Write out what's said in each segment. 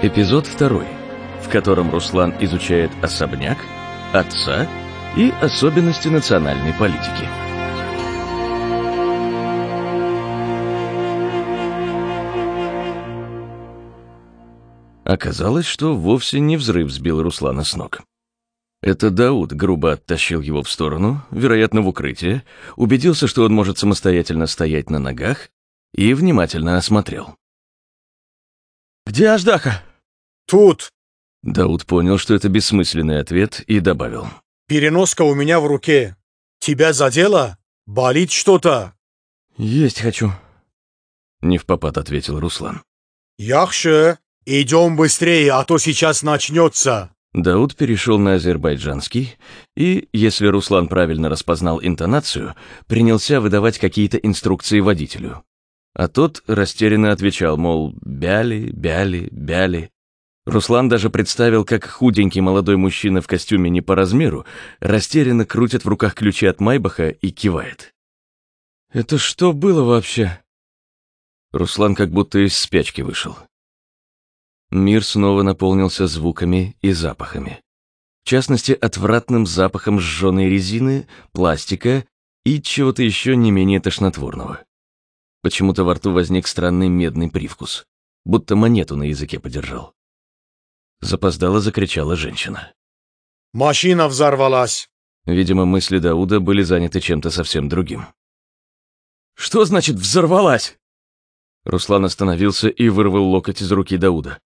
Эпизод второй, в котором Руслан изучает особняк, отца и особенности национальной политики. Оказалось, что вовсе не взрыв сбил Руслана с ног. Это Дауд грубо оттащил его в сторону, вероятно, в укрытие, убедился, что он может самостоятельно стоять на ногах, и внимательно осмотрел. «Где Аждаха?» «Тут!» Дауд понял, что это бессмысленный ответ, и добавил. «Переноска у меня в руке. Тебя задело? Болит что-то?» «Есть хочу», — не в попад ответил Руслан. «Яхше, идем быстрее, а то сейчас начнется!» Дауд перешел на азербайджанский и, если Руслан правильно распознал интонацию, принялся выдавать какие-то инструкции водителю. А тот растерянно отвечал, мол, «бяли, бяли, бяли». Руслан даже представил, как худенький молодой мужчина в костюме не по размеру растерянно крутит в руках ключи от Майбаха и кивает. «Это что было вообще?» Руслан как будто из спячки вышел. Мир снова наполнился звуками и запахами. В частности, отвратным запахом сжженной резины, пластика и чего-то еще не менее тошнотворного. Почему-то во рту возник странный медный привкус, будто монету на языке подержал. Запоздало закричала женщина. «Машина взорвалась!» Видимо, мысли Дауда были заняты чем-то совсем другим. «Что значит «взорвалась»?» Руслан остановился и вырвал локоть из руки Дауда.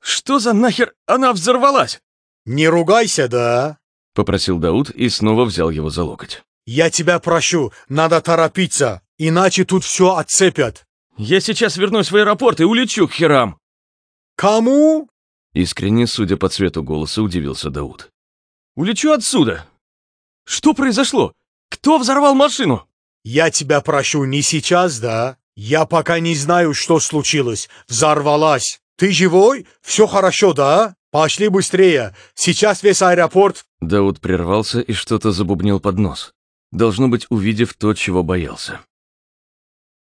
Что за нахер она взорвалась? «Не ругайся, да?» — попросил Дауд и снова взял его за локоть. «Я тебя прошу, надо торопиться, иначе тут все отцепят». «Я сейчас вернусь в аэропорт и улечу к херам». «Кому?» Искренне, судя по цвету голоса, удивился Дауд. «Улечу отсюда. Что произошло? Кто взорвал машину?» «Я тебя прошу, не сейчас, да? Я пока не знаю, что случилось. Взорвалась. Ты живой? Все хорошо, да? Пошли быстрее. Сейчас весь аэропорт...» Дауд прервался и что-то забубнил под нос. Должно быть, увидев то, чего боялся.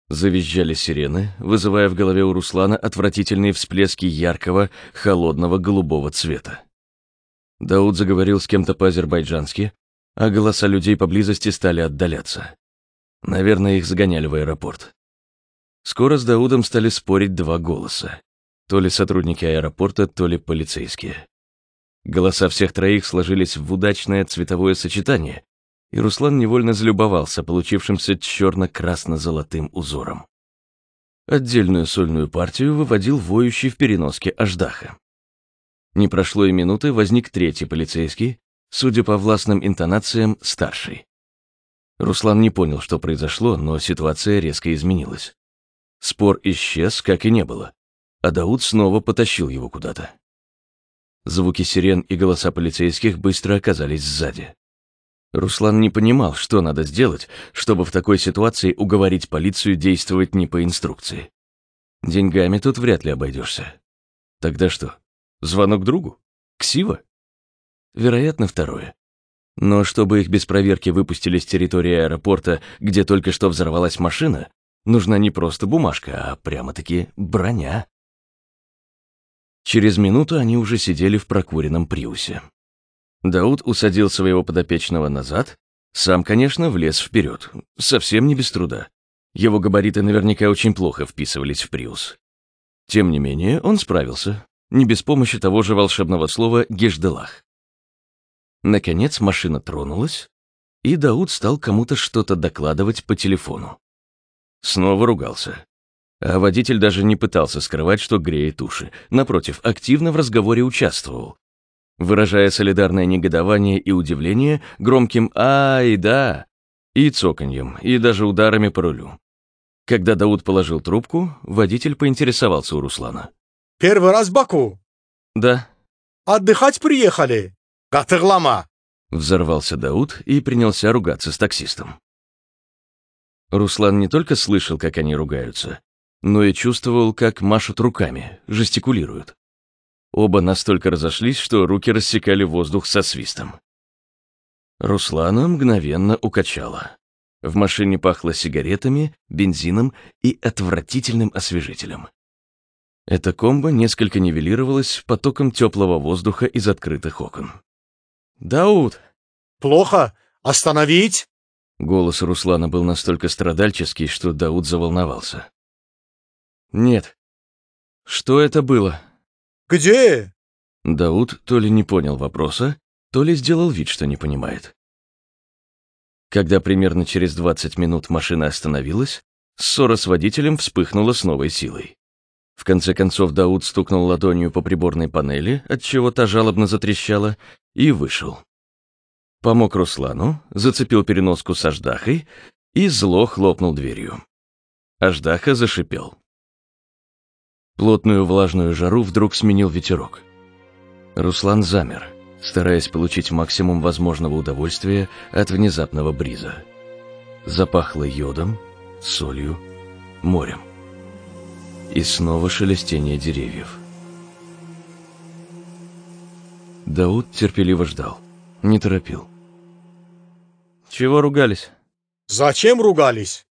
Завизжали сирены, вызывая в голове у Руслана отвратительные всплески яркого, холодного голубого цвета. Дауд заговорил с кем-то по-азербайджански, а голоса людей поблизости стали отдаляться. Наверное, их загоняли в аэропорт. Скоро с Даудом стали спорить два голоса. То ли сотрудники аэропорта, то ли полицейские. Голоса всех троих сложились в удачное цветовое сочетание, и Руслан невольно залюбовался получившимся черно-красно-золотым узором. Отдельную сольную партию выводил воющий в переноске Аждаха. Не прошло и минуты, возник третий полицейский, судя по властным интонациям, старший. Руслан не понял, что произошло, но ситуация резко изменилась. Спор исчез, как и не было а Дауд снова потащил его куда-то. Звуки сирен и голоса полицейских быстро оказались сзади. Руслан не понимал, что надо сделать, чтобы в такой ситуации уговорить полицию действовать не по инструкции. Деньгами тут вряд ли обойдешься. Тогда что, звонок другу? Ксива? Вероятно, второе. Но чтобы их без проверки выпустили с территории аэропорта, где только что взорвалась машина, нужна не просто бумажка, а прямо-таки броня. Через минуту они уже сидели в прокуренном приусе. Дауд усадил своего подопечного назад, сам, конечно, влез вперед, совсем не без труда. Его габариты наверняка очень плохо вписывались в приус. Тем не менее, он справился, не без помощи того же волшебного слова «гежделах». Наконец машина тронулась, и Дауд стал кому-то что-то докладывать по телефону. Снова ругался. А водитель даже не пытался скрывать, что греет уши. Напротив, активно в разговоре участвовал. Выражая солидарное негодование и удивление громким «Ай, да!» и цоканьем, и даже ударами по рулю. Когда Дауд положил трубку, водитель поинтересовался у Руслана. «Первый раз в Баку?» «Да». «Отдыхать приехали?» «Катырлама!» Взорвался Дауд и принялся ругаться с таксистом. Руслан не только слышал, как они ругаются, но и чувствовал, как машут руками, жестикулируют. Оба настолько разошлись, что руки рассекали воздух со свистом. Руслана мгновенно укачала. В машине пахло сигаретами, бензином и отвратительным освежителем. Эта комба несколько нивелировалась потоком теплого воздуха из открытых окон. «Дауд!» Плохо? Остановить? Голос Руслана был настолько страдальческий, что Дауд заволновался. «Нет». «Что это было?» Где? Дауд то ли не понял вопроса, то ли сделал вид, что не понимает. Когда примерно через 20 минут машина остановилась, ссора с водителем вспыхнула с новой силой. В конце концов Дауд стукнул ладонью по приборной панели, отчего та жалобно затрещала, и вышел. Помог Руслану, зацепил переноску с Аждахой и зло хлопнул дверью. Аждаха зашипел. Плотную влажную жару вдруг сменил ветерок. Руслан замер, стараясь получить максимум возможного удовольствия от внезапного бриза. Запахло йодом, солью, морем. И снова шелестение деревьев. Дауд терпеливо ждал, не торопил. «Чего ругались?» Зачем ругались?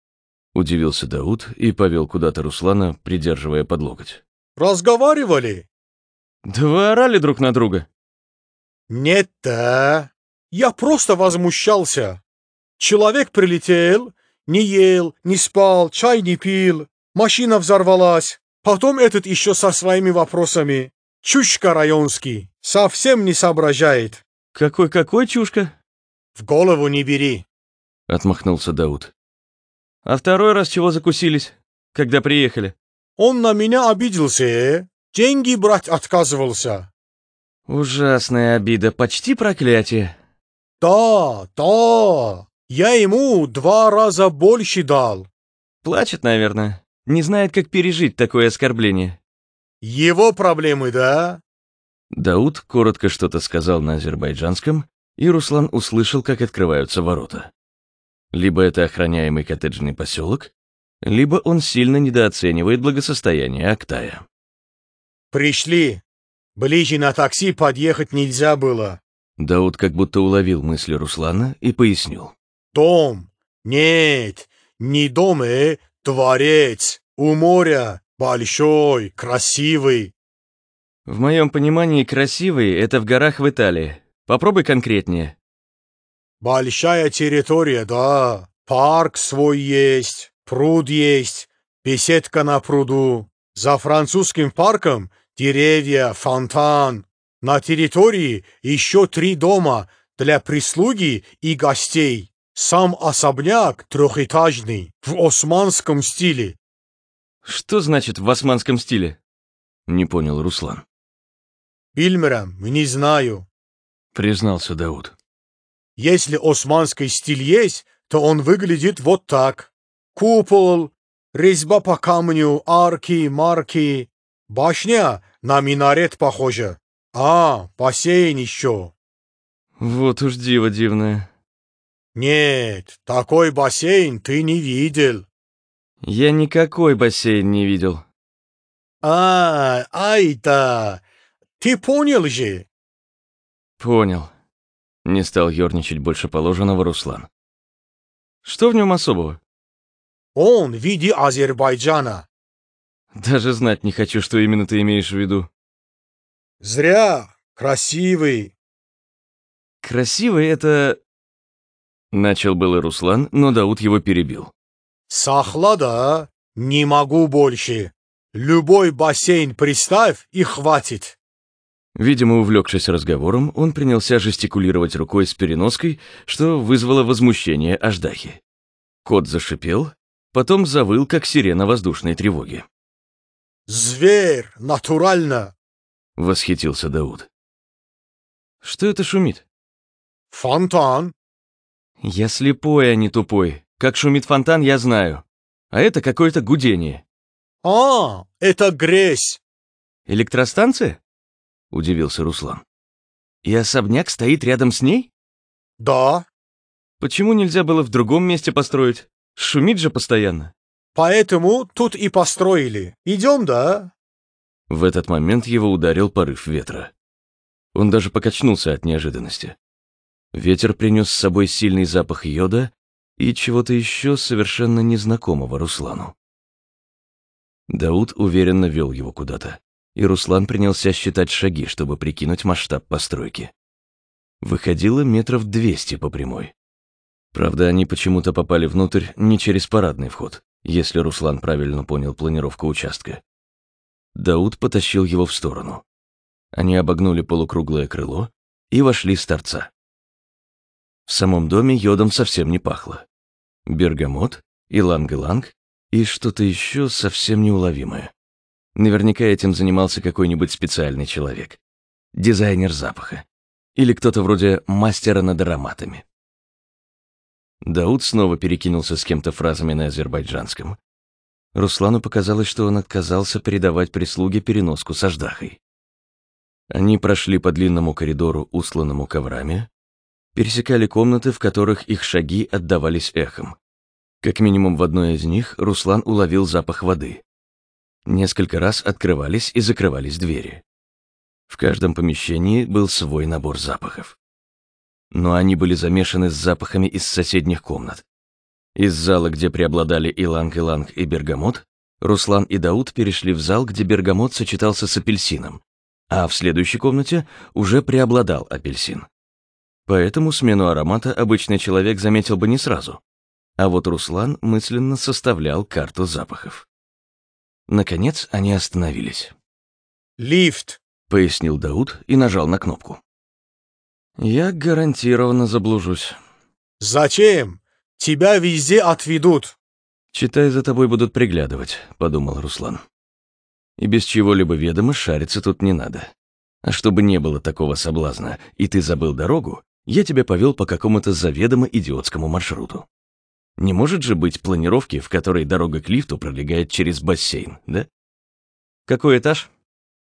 Удивился Дауд и повел куда-то Руслана, придерживая под локоть. Разговаривали? «Да вы орали друг на друга?» Нет-то. Я просто возмущался. Человек прилетел, не ел, не спал, чай не пил. Машина взорвалась. Потом этот еще со своими вопросами. Чушка районский. Совсем не соображает. «Какой-какой чушка?» В голову не бери. Отмахнулся Дауд. «А второй раз чего закусились, когда приехали?» Он на меня обиделся, э? Деньги брать отказывался. «Ужасная обида, почти проклятие». Да, да. Я ему два раза больше дал. Плачет, наверное. Не знает, как пережить такое оскорбление. Его проблемы, да? Дауд коротко что-то сказал на азербайджанском, и Руслан услышал, как открываются ворота. Либо это охраняемый коттеджный поселок, либо он сильно недооценивает благосостояние Актая. Пришли. Ближе на такси подъехать нельзя было. Дауд как будто уловил мысли Руслана и пояснил. Дом. Нет, не дом, э, дворец. У моря. Большой, красивый. В моем понимании, красивый — это в горах в Италии. Попробуй конкретнее. Большая территория, да. Парк свой есть, пруд есть, беседка на пруду. За французским парком деревья, фонтан. На территории еще три дома для прислуги и гостей. Сам особняк трехэтажный, в османском стиле. Что значит в османском стиле? Не понял Руслан. Бильмером, не знаю. Признался Дауд. Если османский стиль есть, то он выглядит вот так. Купол, резьба по камню, арки, марки. Башня на минарет похожа. А, бассейн еще. Вот уж диво дивное. Нет, такой бассейн ты не видел. Я никакой бассейн не видел. А, ай-да, ты понял же? Понял. Не стал ерничать больше положенного Руслан. Что в нем особого? Он в виде Азербайджана. Даже знать не хочу, что именно ты имеешь в виду. Зря, красивый. Красивый — это... Начал было Руслан, но Дауд его перебил. Сахлада, не могу больше. Любой бассейн приставь и хватит. Видимо, увлекшись разговором, он принялся жестикулировать рукой с переноской, что вызвало возмущение Аждахи. Кот зашипел, потом завыл, как сирена воздушной тревоги. Зверь, натурально. — восхитился Дауд. Что это шумит? Фонтан. Я слепой, а не тупой. Как шумит фонтан, я знаю. А это какое-то гудение. А, это грязь. Электростанция? Удивился Руслан. И особняк стоит рядом с ней? Да, Почему нельзя было в другом месте построить? Шумит же постоянно. поэтому тут и построили. Идем, да? В этот момент его ударил порыв ветра. Он даже покачнулся от неожиданности. Ветер принес с собой сильный запах йода и чего-то еще совершенно незнакомого Руслану. Дауд уверенно вел его куда-то, и Руслан принялся считать шаги, чтобы прикинуть масштаб постройки. Выходило метров двести по прямой. Правда, они почему-то попали внутрь не через парадный вход, если Руслан правильно понял планировку участка. Дауд потащил его в сторону. Они обогнули полукруглое крыло и вошли с торца. В самом доме йодом совсем не пахло. Бергамот, иланг-иланг и что-то еще совсем неуловимое. Наверняка этим занимался какой-нибудь специальный человек. Дизайнер запаха. Или кто-то вроде мастера над ароматами. Дауд снова перекинулся с кем-то фразами на азербайджанском. Руслану показалось, что он отказался передавать прислуге переноску с аждахой. Они прошли по длинному коридору, усланному коврами, пересекали комнаты, в которых их шаги отдавались эхом. Как минимум в одной из них Руслан уловил запах воды. Несколько раз открывались и закрывались двери. В каждом помещении был свой набор запахов но они были замешаны с запахами из соседних комнат. Из зала, где преобладали иланг-иланг и бергамот, Руслан и Дауд перешли в зал, где бергамот сочетался с апельсином, а в следующей комнате уже преобладал апельсин. Поэтому смену аромата обычный человек заметил бы не сразу. А вот Руслан мысленно составлял карту запахов. Наконец они остановились. «Лифт», — пояснил Дауд и нажал на кнопку. Я гарантированно заблужусь. «Зачем? Тебя везде отведут». «Читай, за тобой будут приглядывать», — подумал Руслан. «И без чего-либо ведомо шариться тут не надо. А чтобы не было такого соблазна, и ты забыл дорогу, я тебя повел по какому-то заведомо идиотскому маршруту. Не может же быть планировки, в которой дорога к лифту пролегает через бассейн, да? Какой этаж?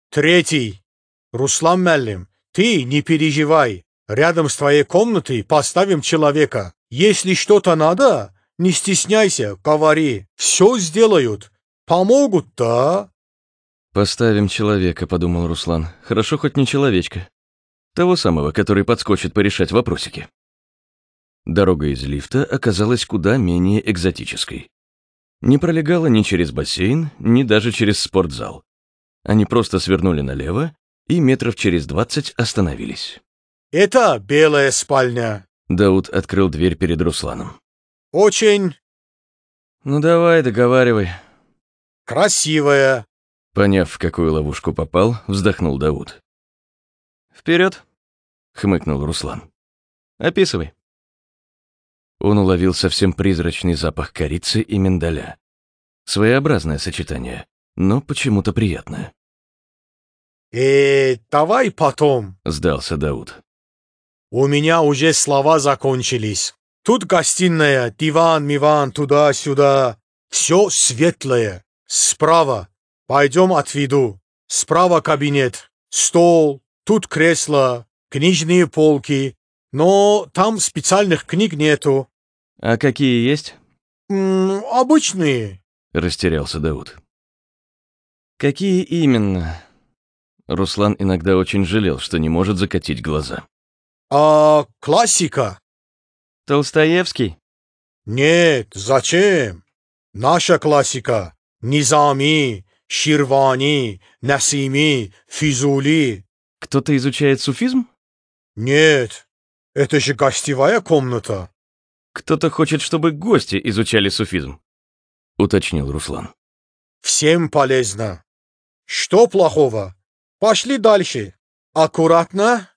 Третий. Руслан Меллим, ты не переживай. Рядом с твоей комнатой поставим человека. Если что-то надо, не стесняйся, говори. Все сделают. Помогут, да?» «Поставим человека», — подумал Руслан. «Хорошо хоть не человечка. Того самого, который подскочит порешать вопросики». Дорога из лифта оказалась куда менее экзотической. Не пролегала ни через бассейн, ни даже через спортзал. Они просто свернули налево и метров через двадцать остановились. Это белая спальня. Дауд открыл дверь перед Русланом. Очень... Ну давай, договаривай. Красивая. Поняв, в какую ловушку попал, вздохнул Дауд. Вперед, хмыкнул Руслан. Описывай. Он уловил совсем призрачный запах корицы и миндаля. Своеобразное сочетание, но почему-то приятное. «Э, давай потом», — сдался Дауд. У меня уже слова закончились. Тут гостиная, диван, миван, туда-сюда. Все светлое. Справа. Пойдем отведу. Справа кабинет. Стол. Тут кресло. Книжные полки. Но там специальных книг нету. А какие есть? М обычные. Растерялся Дауд. Какие именно? Руслан иногда очень жалел, что не может закатить глаза. А классика? Толстоевский? Нет, зачем? Наша классика. Низами, Ширвани, Насими, Физули. Кто-то изучает суфизм? Нет, это же гостевая комната. Кто-то хочет, чтобы гости изучали суфизм, уточнил Руслан. Всем полезно. Что плохого? Пошли дальше. Аккуратно.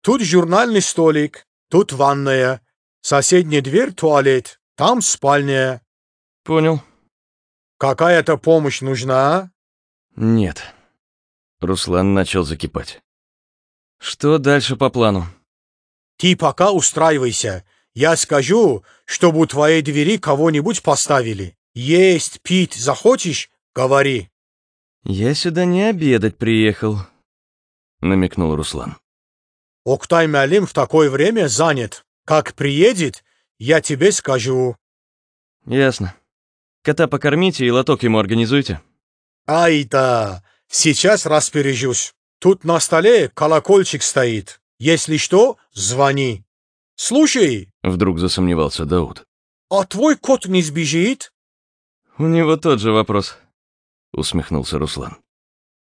Тут журнальный столик, тут ванная, соседняя дверь туалет, там спальня. Понял. Какая-то помощь нужна? Нет. Руслан начал закипать. Что дальше по плану? Ты пока устраивайся. Я скажу, чтобы у твоей двери кого-нибудь поставили. Есть, пить захочешь? Говори. Я сюда не обедать приехал, намекнул Руслан. Октай Мялим в такое время занят. Как приедет, я тебе скажу». «Ясно. Кота покормите и лоток ему организуйте». «Ай да, сейчас распоряжусь. Тут на столе колокольчик стоит. Если что, звони. Слушай!» Вдруг засомневался Дауд. «А твой кот не сбежит?» «У него тот же вопрос». — усмехнулся Руслан.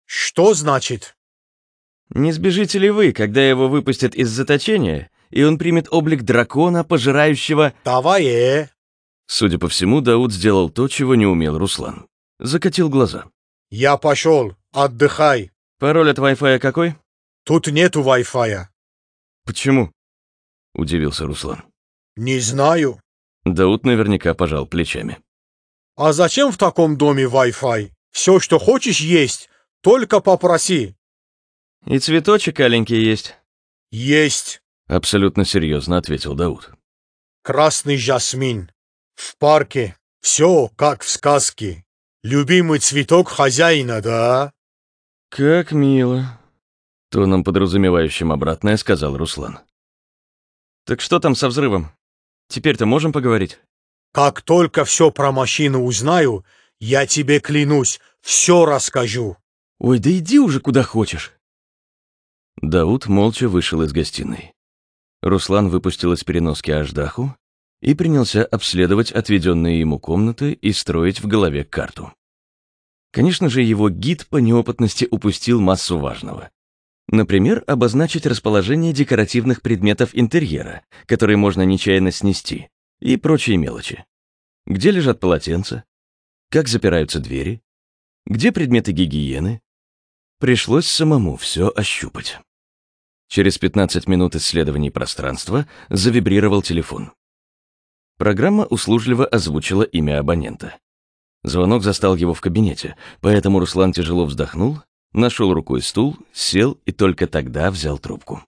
Что значит? Не сбежите ли вы, когда его выпустят из заточения, и он примет облик дракона, пожирающего... Давай, э. Судя по всему, Дауд сделал то, чего не умел Руслан. Закатил глаза. Я пошел, отдыхай. Пароль от Wi-Fi какой? Тут нету Wi-Fi. Почему? Удивился Руслан. Не знаю. Дауд наверняка пожал плечами. А зачем в таком доме Wi-Fi? Все, что хочешь есть, только попроси. И цветочек аленький есть. Есть. Абсолютно серьезно ответил Дауд. Красный жасмин. В парке. Все, как в сказке. Любимый цветок хозяина, да? Как мило. Тоном подразумевающим обратное сказал Руслан. Так что там со взрывом? Теперь-то можем поговорить? Как только все про машину узнаю, я тебе клянусь, все расскажу. Ой, да иди уже куда хочешь. Дауд молча вышел из гостиной. Руслан выпустил из переноски аждаху и принялся обследовать отведенные ему комнаты и строить в голове карту. Конечно же, его гид по неопытности упустил массу важного. Например, обозначить расположение декоративных предметов интерьера, которые можно нечаянно снести, и прочие мелочи. Где лежат полотенца? Как запираются двери? Где предметы гигиены? Пришлось самому все ощупать. Через 15 минут исследований пространства завибрировал телефон. Программа услужливо озвучила имя абонента. Звонок застал его в кабинете, поэтому Руслан тяжело вздохнул, нашел рукой стул, сел и только тогда взял трубку.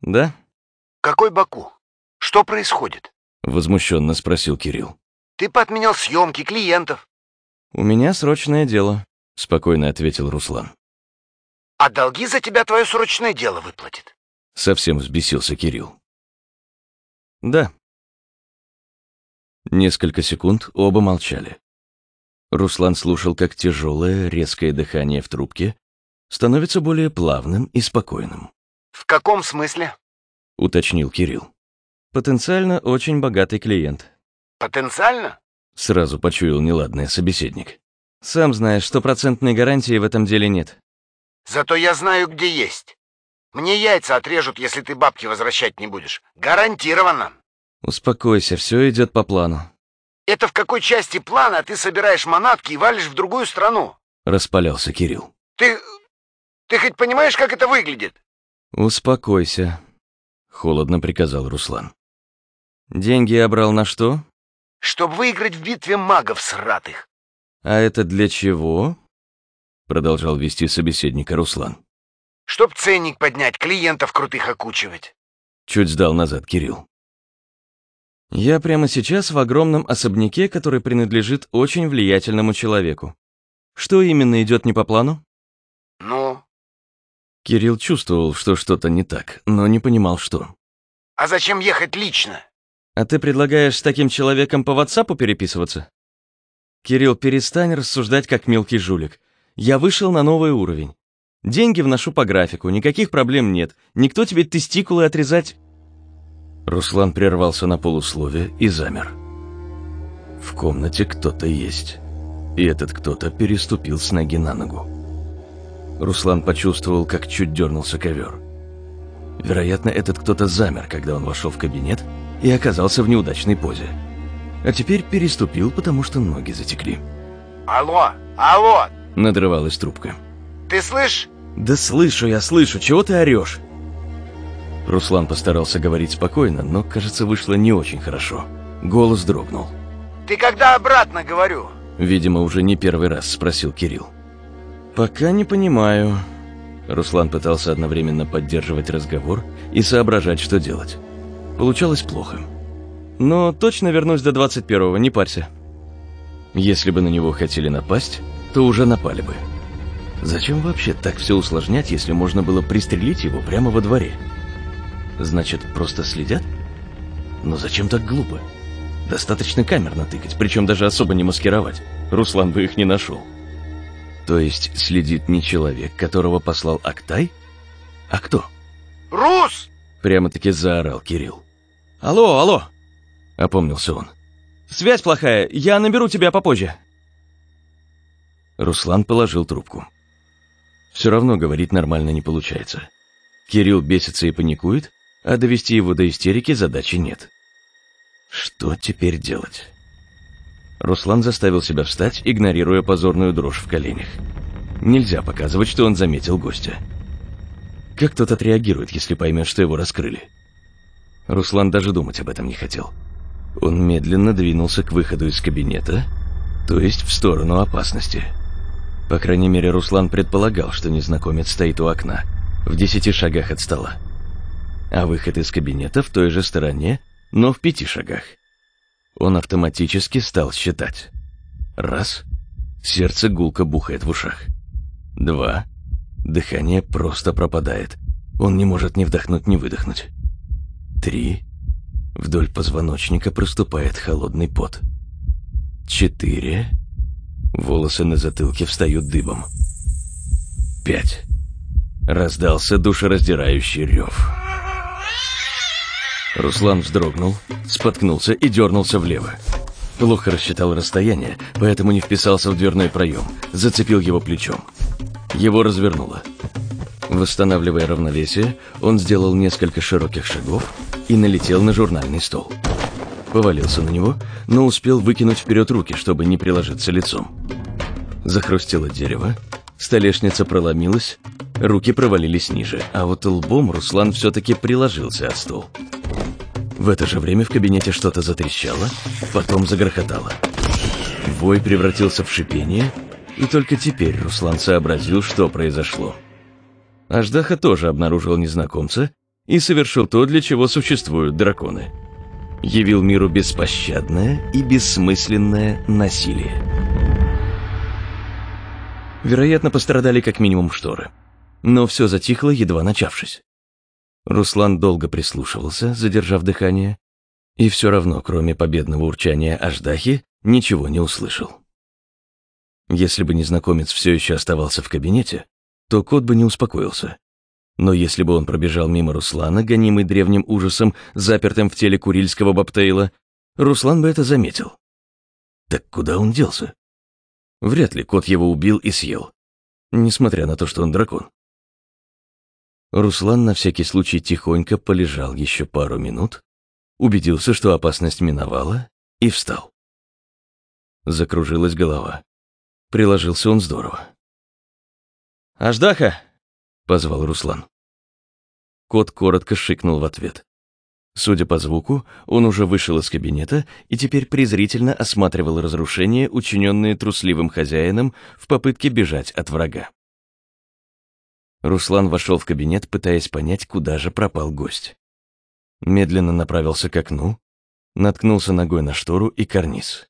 «Да?» «Какой Баку? Что происходит?» — возмущенно спросил Кирилл. «Ты поотменял съемки клиентов». «У меня срочное дело», — спокойно ответил Руслан. «А долги за тебя твое срочное дело выплатит». Совсем взбесился Кирилл. «Да». Несколько секунд оба молчали. Руслан слушал, как тяжелое, резкое дыхание в трубке становится более плавным и спокойным. «В каком смысле?» — уточнил Кирилл. «Потенциально очень богатый клиент». «Потенциально?» — сразу почуял неладное собеседник. «Сам знаешь, стопроцентной гарантии в этом деле нет». «Зато я знаю, где есть. Мне яйца отрежут, если ты бабки возвращать не будешь. Гарантированно». «Успокойся, все идет по плану». «Это в какой части плана ты собираешь манатки и валишь в другую страну?» — распалялся Кирилл. «Ты... ты хоть понимаешь, как это выглядит?» «Успокойся», — холодно приказал Руслан. «Деньги я брал на что?» «Чтобы выиграть в битве магов сратых». «А это для чего?» — продолжал вести собеседника Руслан. «Чтоб ценник поднять, клиентов крутых окучивать». Чуть сдал назад Кирилл. Я прямо сейчас в огромном особняке, который принадлежит очень влиятельному человеку. Что именно идет не по плану? Ну? Кирилл чувствовал, что что-то не так, но не понимал, что. А зачем ехать лично? А ты предлагаешь с таким человеком по WhatsApp переписываться? Кирилл, перестань рассуждать как мелкий жулик. Я вышел на новый уровень. Деньги вношу по графику, никаких проблем нет. Никто тебе тестикулы отрезать... Руслан прервался на полусловие и замер. В комнате кто-то есть. И этот кто-то переступил с ноги на ногу. Руслан почувствовал, как чуть дернулся ковер. Вероятно, этот кто-то замер, когда он вошел в кабинет и оказался в неудачной позе. А теперь переступил, потому что ноги затекли. Алло, алло! Надрывалась трубка. Ты слышишь? Да слышу я, слышу, чего ты орешь? Руслан постарался говорить спокойно, но, кажется, вышло не очень хорошо. Голос дрогнул. Ты когда обратно, говорю? Видимо, уже не первый раз спросил Кирилл. Пока не понимаю. Руслан пытался одновременно поддерживать разговор и соображать, что делать. Получалось плохо. Но точно вернусь до 21-го, не парься. Если бы на него хотели напасть, то уже напали бы. Зачем вообще так все усложнять, если можно было пристрелить его прямо во дворе? Значит, просто следят? Но зачем так глупо? Достаточно камер натыкать, причем даже особо не маскировать. Руслан бы их не нашел. То есть следит не человек, которого послал Актай? А кто? Рус! Прямо-таки заорал Кирилл. Алло, алло! Опомнился он. Связь плохая, я наберу тебя попозже. Руслан положил трубку. Все равно говорить нормально не получается. Кирилл бесится и паникует, а довести его до истерики задачи нет. Что теперь делать? Руслан заставил себя встать, игнорируя позорную дрожь в коленях. Нельзя показывать, что он заметил гостя. Как тот отреагирует, если поймет, что его раскрыли? Руслан даже думать об этом не хотел. Он медленно двинулся к выходу из кабинета, то есть в сторону опасности. По крайней мере, Руслан предполагал, что незнакомец стоит у окна, в десяти шагах от стола. А выход из кабинета в той же стороне, но в пяти шагах. Он автоматически стал считать. Раз. Сердце гулко бухает в ушах. Два. Дыхание просто пропадает. Он не может ни вдохнуть, ни выдохнуть. Три. Вдоль позвоночника проступает холодный пот. Четыре. Волосы на затылке встают дыбом. Пять. Раздался душераздирающий рев. Руслан вздрогнул, споткнулся и дернулся влево. Плохо рассчитал расстояние, поэтому не вписался в дверной проем, зацепил его плечом. Его развернуло. Восстанавливая равновесие, он сделал несколько широких шагов и налетел на журнальный стол. Повалился на него, но успел выкинуть вперед руки, чтобы не приложиться лицом. Захрустело дерево, столешница проломилась, руки провалились ниже, а вот лбом Руслан все-таки приложился от стол. В это же время в кабинете что-то затрещало, потом загрохотало. Вой превратился в шипение, и только теперь Руслан сообразил, что произошло. Аждаха тоже обнаружил незнакомца и совершил то, для чего существуют драконы. Явил миру беспощадное и бессмысленное насилие. Вероятно, пострадали как минимум шторы. Но все затихло, едва начавшись. Руслан долго прислушивался, задержав дыхание, и все равно, кроме победного урчания Аждахи, ничего не услышал. Если бы незнакомец все еще оставался в кабинете, то кот бы не успокоился. Но если бы он пробежал мимо Руслана, гонимый древним ужасом, запертым в теле курильского бобтейла, Руслан бы это заметил. Так куда он делся? Вряд ли кот его убил и съел, несмотря на то, что он дракон. Руслан на всякий случай тихонько полежал еще пару минут, убедился, что опасность миновала, и встал. Закружилась голова. Приложился он здорово. «Аждаха!» — позвал Руслан. Кот коротко шикнул в ответ. Судя по звуку, он уже вышел из кабинета и теперь презрительно осматривал разрушения, учиненные трусливым хозяином в попытке бежать от врага. Руслан вошел в кабинет, пытаясь понять, куда же пропал гость. Медленно направился к окну, наткнулся ногой на штору и карниз.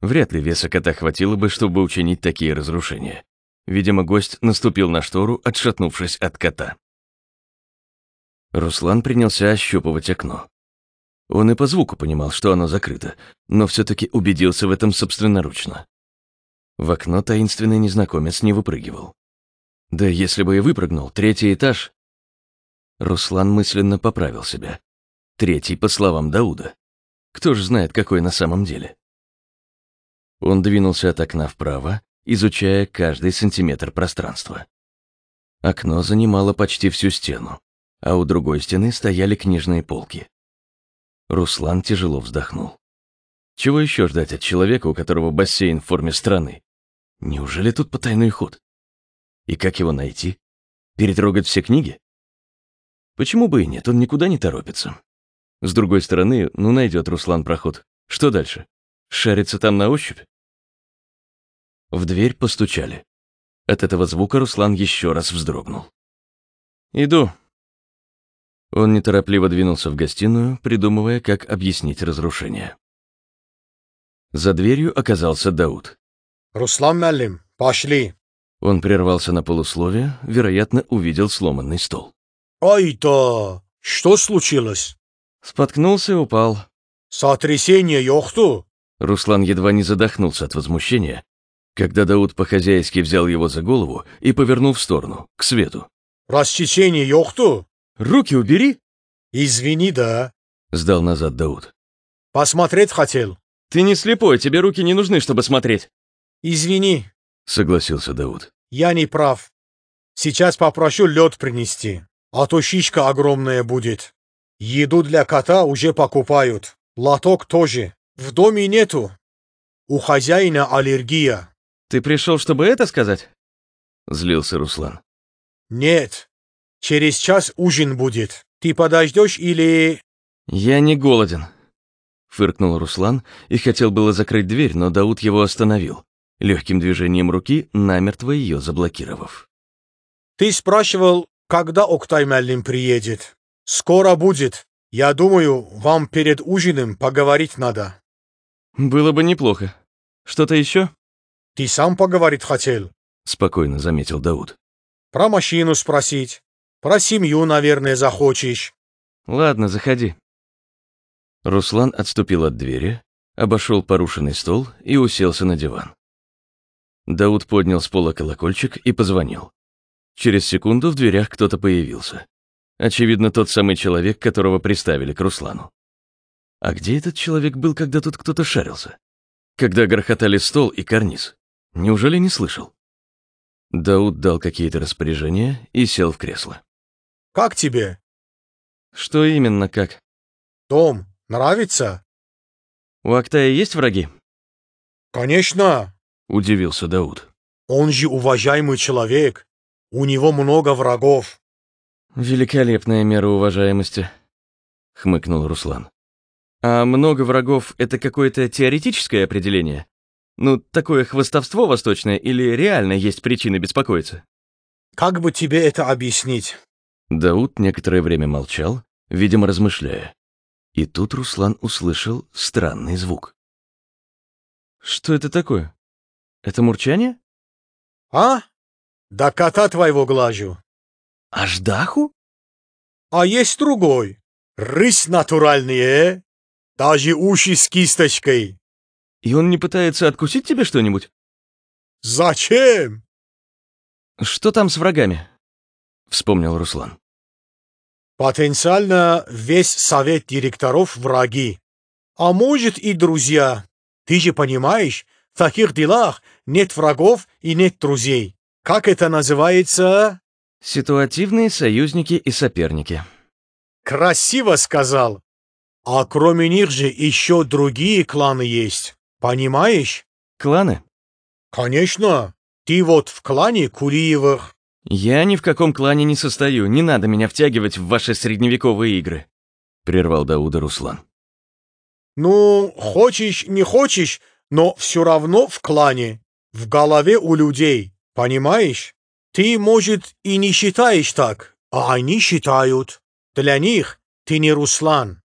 Вряд ли веса кота хватило бы, чтобы учинить такие разрушения. Видимо, гость наступил на штору, отшатнувшись от кота. Руслан принялся ощупывать окно. Он и по звуку понимал, что оно закрыто, но все-таки убедился в этом собственноручно. В окно таинственный незнакомец не выпрыгивал. Да если бы и выпрыгнул, третий этаж... Руслан мысленно поправил себя. Третий, по словам Дауда. Кто ж знает, какой на самом деле. Он двинулся от окна вправо, изучая каждый сантиметр пространства. Окно занимало почти всю стену, а у другой стены стояли книжные полки. Руслан тяжело вздохнул. Чего еще ждать от человека, у которого бассейн в форме страны? Неужели тут потайной ход? И как его найти? Перетрогать все книги? Почему бы и нет, он никуда не торопится. С другой стороны, ну найдет Руслан проход. Что дальше? Шарится там на ощупь? В дверь постучали. От этого звука Руслан еще раз вздрогнул. «Иду». Он неторопливо двинулся в гостиную, придумывая, как объяснить разрушение. За дверью оказался Дауд. «Руслан Меллим, пошли!» Он прервался на полусловие, вероятно, увидел сломанный стол. «Ай-то! Что случилось?» Споткнулся и упал. «Сотрясение йохту?» Руслан едва не задохнулся от возмущения, когда Дауд по-хозяйски взял его за голову и повернул в сторону, к свету. «Рассечение йохту?» «Руки убери!» «Извини, да». Сдал назад Дауд. «Посмотреть хотел». «Ты не слепой, тебе руки не нужны, чтобы смотреть». «Извини». Согласился Дауд. Я не прав. Сейчас попрошу лед принести, а то щичка огромная будет. Еду для кота уже покупают. Лоток тоже. В доме нету. У хозяина аллергия. Ты пришел, чтобы это сказать? Злился Руслан. Нет. Через час ужин будет. Ты подождешь или... Я не голоден. Фыркнул Руслан и хотел было закрыть дверь, но Дауд его остановил, легким движением руки намертво ее заблокировав. Ты спрашивал, когда Октай Меллин приедет. Скоро будет. Я думаю, вам перед ужином поговорить надо. Было бы неплохо. Что-то еще? Ты сам поговорить хотел? Спокойно заметил Дауд. Про машину спросить. Про семью, наверное, захочешь. Ладно, заходи. Руслан отступил от двери, обошел порушенный стол и уселся на диван. Дауд поднял с пола колокольчик и позвонил. Через секунду в дверях кто-то появился. Очевидно, тот самый человек, которого приставили к Руслану. А где этот человек был, когда тут кто-то шарился? Когда грохотали стол и карниз? Неужели не слышал? Дауд дал какие-то распоряжения и сел в кресло. Как тебе? Что именно как? Дом нравится? У Актая есть враги? Конечно. Удивился Дауд. Он же уважаемый человек. У него много врагов. Великолепная мера уважаемости, хмыкнул Руслан. А много врагов — это какое-то теоретическое определение? Ну, такое хвостовство восточное или реально есть причины беспокоиться? Как бы тебе это объяснить? Дауд некоторое время молчал, видимо, размышляя. И тут Руслан услышал странный звук. Что это такое? Это мурчание? А? Да кота твоего глажу. Аждаху? А есть другой. Рысь натуральная, э? Даже уши с кисточкой. И он не пытается откусить тебе что-нибудь? Зачем? Что там с врагами? Вспомнил Руслан. Потенциально весь совет директоров враги. А может и друзья. Ты же понимаешь, в таких делах нет врагов и нет друзей. Как это называется? Ситуативные союзники и соперники. Красиво сказал. А кроме них же еще другие кланы есть. Понимаешь? Кланы? Конечно. Ты вот в клане Куриевых. Я ни в каком клане не состою, не надо меня втягивать в ваши средневековые игры. Прервал Дауда Руслан. Ну, хочешь, не хочешь, но все равно в клане. В голове у людей. Понимаешь? Ты, может, и не считаешь так, а они считают. Для них ты не Руслан.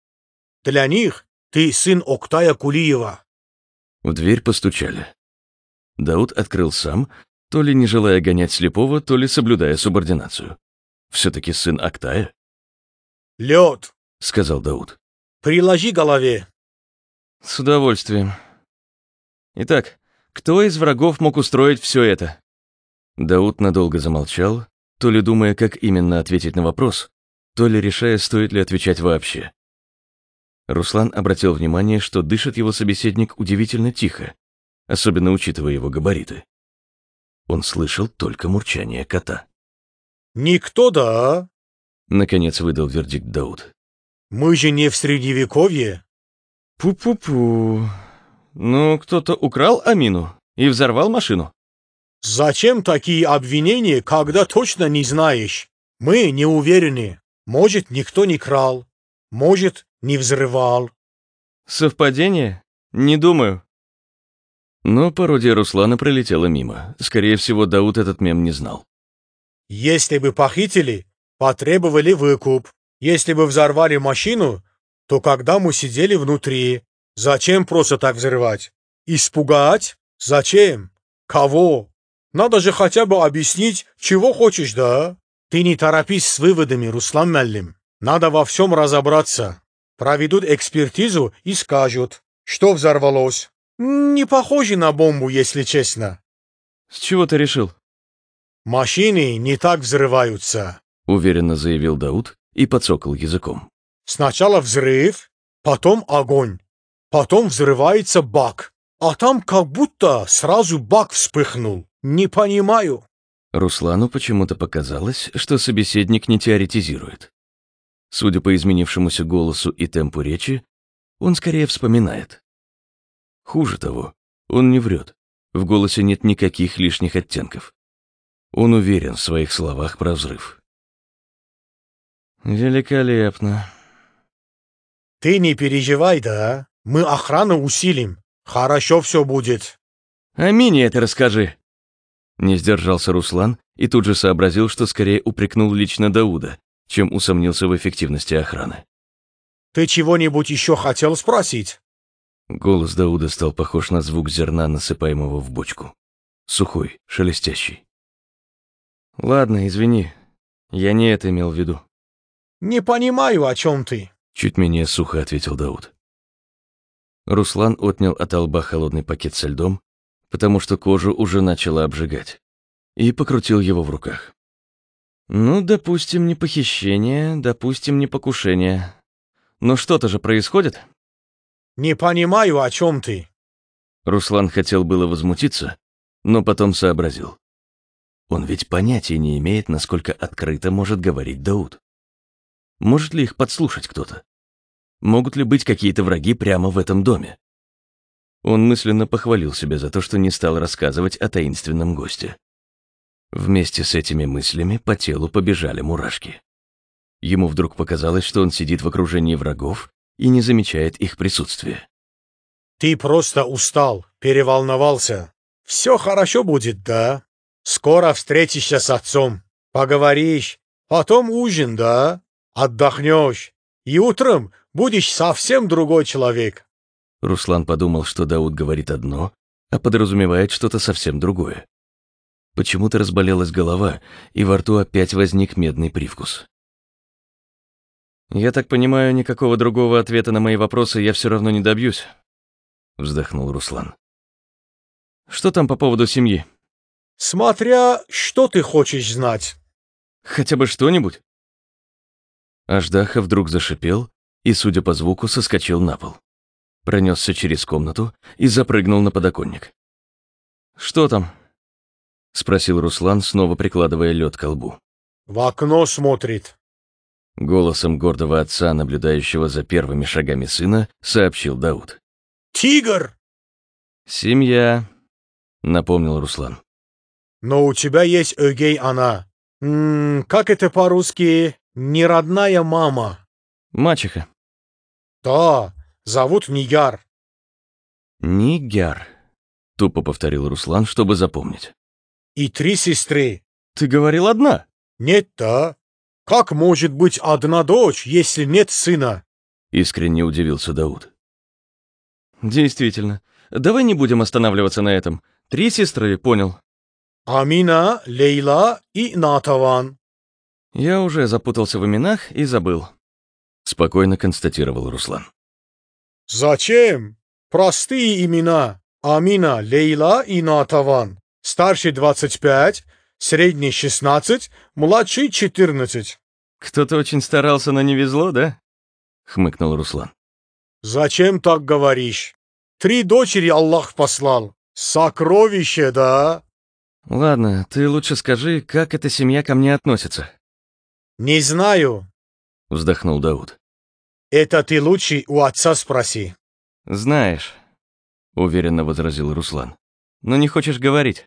Для них ты сын Октая Кулиева. В дверь постучали. Дауд открыл сам, то ли не желая гонять слепого, то ли соблюдая субординацию. Все-таки сын Октая. «Лед», — сказал Дауд. «приложи голове». «С удовольствием. Итак, кто из врагов мог устроить все это?» Дауд надолго замолчал, то ли думая, как именно ответить на вопрос, то ли решая, стоит ли отвечать вообще. Руслан обратил внимание, что дышит его собеседник удивительно тихо, особенно учитывая его габариты. Он слышал только мурчание кота. «Никто, да?» — наконец выдал вердикт Дауд. «Мы же не в Средневековье». «Пу-пу-пу. Ну, кто-то украл Амину и взорвал машину». «Зачем такие обвинения, когда точно не знаешь? Мы не уверены. Может, никто не крал. Может, не взрывал». «Совпадение? Не думаю». Но пародия Руслана пролетела мимо. Скорее всего, Дауд этот мем не знал. «Если бы похитили, потребовали выкуп. Если бы взорвали машину, то когда мы сидели внутри, зачем просто так взрывать? Испугать? Зачем? Кого? Надо же хотя бы объяснить, чего хочешь, да? Ты не торопись с выводами, Руслан Меллим. Надо во всем разобраться. Проведут экспертизу и скажут, что взорвалось. Не похоже на бомбу, если честно. С чего ты решил? Машины не так взрываются. Уверенно заявил Дауд и подсокал языком. Сначала взрыв, потом огонь, потом взрывается бак, а там как будто сразу бак вспыхнул. Не понимаю. Руслану почему-то показалось, что собеседник не теоретизирует. Судя по изменившемуся голосу и темпу речи, он скорее вспоминает. Хуже того, он не врет. В голосе нет никаких лишних оттенков. Он уверен в своих словах про взрыв. Великолепно. Ты не переживай, да? Мы охрану усилим. Хорошо все будет. А Мине это расскажи. Не сдержался Руслан и тут же сообразил, что скорее упрекнул лично Дауда, чем усомнился в эффективности охраны. Ты чего-нибудь еще хотел спросить? Голос Дауда стал похож на звук зерна, насыпаемого в бочку. Сухой, шелестящий. Ладно, извини. Я не это имел в виду. Не понимаю, о чем ты. Чуть менее сухо ответил Дауд. Руслан отнял от лба холодный пакет со льдом, потому что кожу уже начала обжигать, и покрутил его в руках. Ну, допустим, не похищение, допустим, не покушение. Но что-то же происходит? Не понимаю, о чем ты. Руслан хотел было возмутиться, но потом сообразил. Он ведь понятия не имеет, насколько открыто может говорить Дауд. Может ли их подслушать кто-то? Могут ли быть какие-то враги прямо в этом доме? Он мысленно похвалил себя за то, что не стал рассказывать о таинственном госте. Вместе с этими мыслями по телу побежали мурашки. Ему вдруг показалось, что он сидит в окружении врагов и не замечает их присутствия. Ты просто устал, переволновался. Все хорошо будет, да? Скоро встретишься с отцом, поговоришь, потом ужин, да? Отдохнешь, и утром будешь совсем другой человек. Руслан подумал, что Дауд говорит одно, а подразумевает что-то совсем другое. Почему-то разболелась голова, и во рту опять возник медный привкус. «Я так понимаю, никакого другого ответа на мои вопросы я все равно не добьюсь», — вздохнул Руслан. «Что там по поводу семьи?» «Смотря, что ты хочешь знать». «Хотя бы что-нибудь?» Аждаха вдруг зашипел и, судя по звуку, соскочил на пол. Пронесся через комнату и запрыгнул на подоконник. «Что там?» — спросил Руслан, снова прикладывая лед к лбу. «В окно смотрит». Голосом гордого отца, наблюдающего за первыми шагами сына, сообщил Дауд. «Тигр!» «Семья», — напомнил Руслан. «Но у тебя есть Эгей она. М -м, как это по-русски? Не родная мама. Мачеха. Да, зовут Нигяр. Нигяр, тупо повторил Руслан, чтобы запомнить. И три сестры. Ты говорил одна? Нет, да. Как может быть одна дочь, если нет сына? Искренне удивился Дауд. Действительно. Давай не будем останавливаться на этом. Три сестры, понял. Амина, Лейла и Натаван. Я уже запутался в именах и забыл. Спокойно констатировал Руслан. Зачем? Простые имена. Амина, Лейла и Натаван. Старший 25, средний 16, младший 14. Кто-то очень старался, но не везло, да? Хмыкнул Руслан. Зачем так говоришь? Три дочери Аллах послал. Сокровище, да? Ладно, ты лучше скажи, как эта семья ко мне относится. «Не знаю», — вздохнул Дауд. «Это ты лучше у отца спроси». «Знаешь», — уверенно возразил Руслан. «Но не хочешь говорить».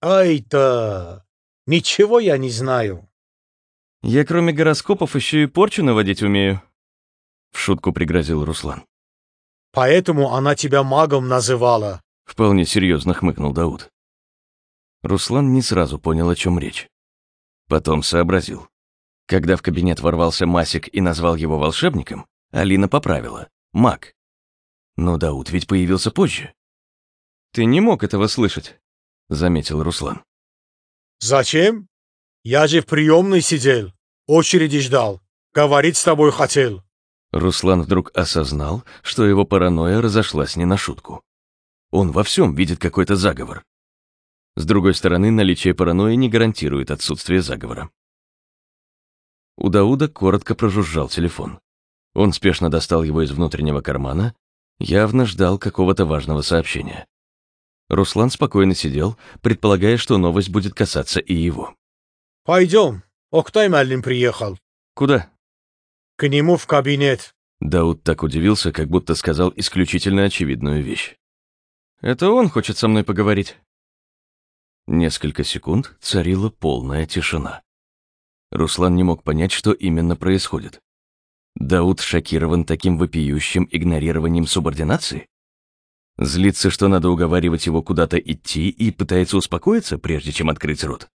«Ай-то! Ничего я не знаю». «Я кроме гороскопов еще и порчу наводить умею», — в шутку пригрозил Руслан. «Поэтому она тебя магом называла», — вполне серьезно хмыкнул Дауд. Руслан не сразу понял, о чем речь. Потом сообразил. Когда в кабинет ворвался Масик и назвал его волшебником, Алина поправила. Маг. Но Дауд ведь появился позже. «Ты не мог этого слышать», — заметил Руслан. «Зачем? Я же в приемной сидел, очереди ждал, говорить с тобой хотел». Руслан вдруг осознал, что его паранойя разошлась не на шутку. Он во всем видит какой-то заговор. С другой стороны, наличие паранойи не гарантирует отсутствие заговора. У Дауда коротко прожужжал телефон. Он спешно достал его из внутреннего кармана, явно ждал какого-то важного сообщения. Руслан спокойно сидел, предполагая, что новость будет касаться и его. «Пойдем. Октай Мэллин приехал. «Куда?» К нему в кабинет». Дауд так удивился, как будто сказал исключительно очевидную вещь. «Это он хочет со мной поговорить?» Несколько секунд царила полная тишина. Руслан не мог понять, что именно происходит. Дауд шокирован таким вопиющим игнорированием субординации? Злится, что надо уговаривать его куда-то идти и пытается успокоиться, прежде чем открыть рот?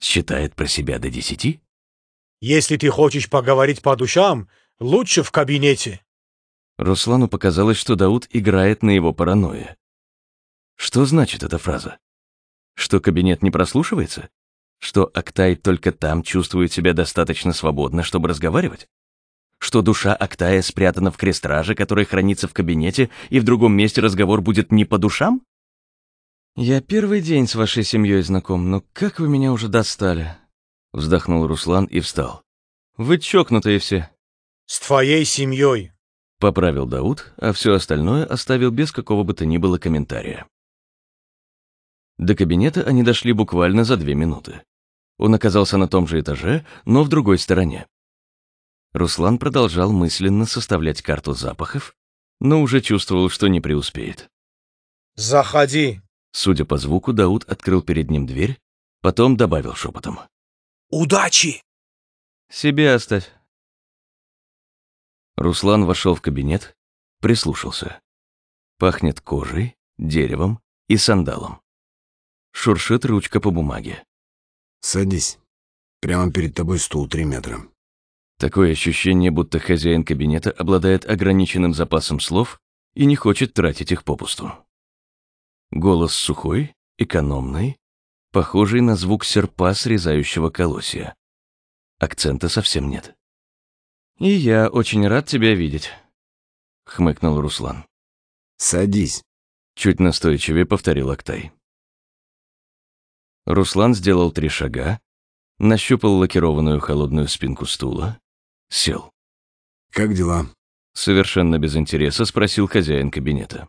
Считает про себя до десяти? «Если ты хочешь поговорить по душам, лучше в кабинете». Руслану показалось, что Дауд играет на его паранойе. Что значит эта фраза? Что кабинет не прослушивается? Что Актай только там чувствует себя достаточно свободно, чтобы разговаривать? Что душа Актая спрятана в крестраже, который хранится в кабинете, и в другом месте разговор будет не по душам? «Я первый день с вашей семьей знаком, но как вы меня уже достали?» Вздохнул Руслан и встал. «Вы чокнутые все». «С твоей семьей». Поправил Дауд, а все остальное оставил без какого бы то ни было комментария. До кабинета они дошли буквально за две минуты. Он оказался на том же этаже, но в другой стороне. Руслан продолжал мысленно составлять карту запахов, но уже чувствовал, что не преуспеет. «Заходи». Судя по звуку, Дауд открыл перед ним дверь, потом добавил шепотом. «Удачи!» «Себе оставь». Руслан вошел в кабинет, прислушался. Пахнет кожей, деревом и сандалом. Шуршит ручка по бумаге. «Садись. Прямо перед тобой стул три метра». Такое ощущение, будто хозяин кабинета обладает ограниченным запасом слов и не хочет тратить их попусту. Голос сухой, экономный, похожий на звук серпа, срезающего колосья. Акцента совсем нет. «И я очень рад тебя видеть», — хмыкнул Руслан. «Садись», — чуть настойчивее повторил Актай. Руслан сделал три шага, нащупал лакированную холодную спинку стула, сел. «Как дела?» Совершенно без интереса спросил хозяин кабинета.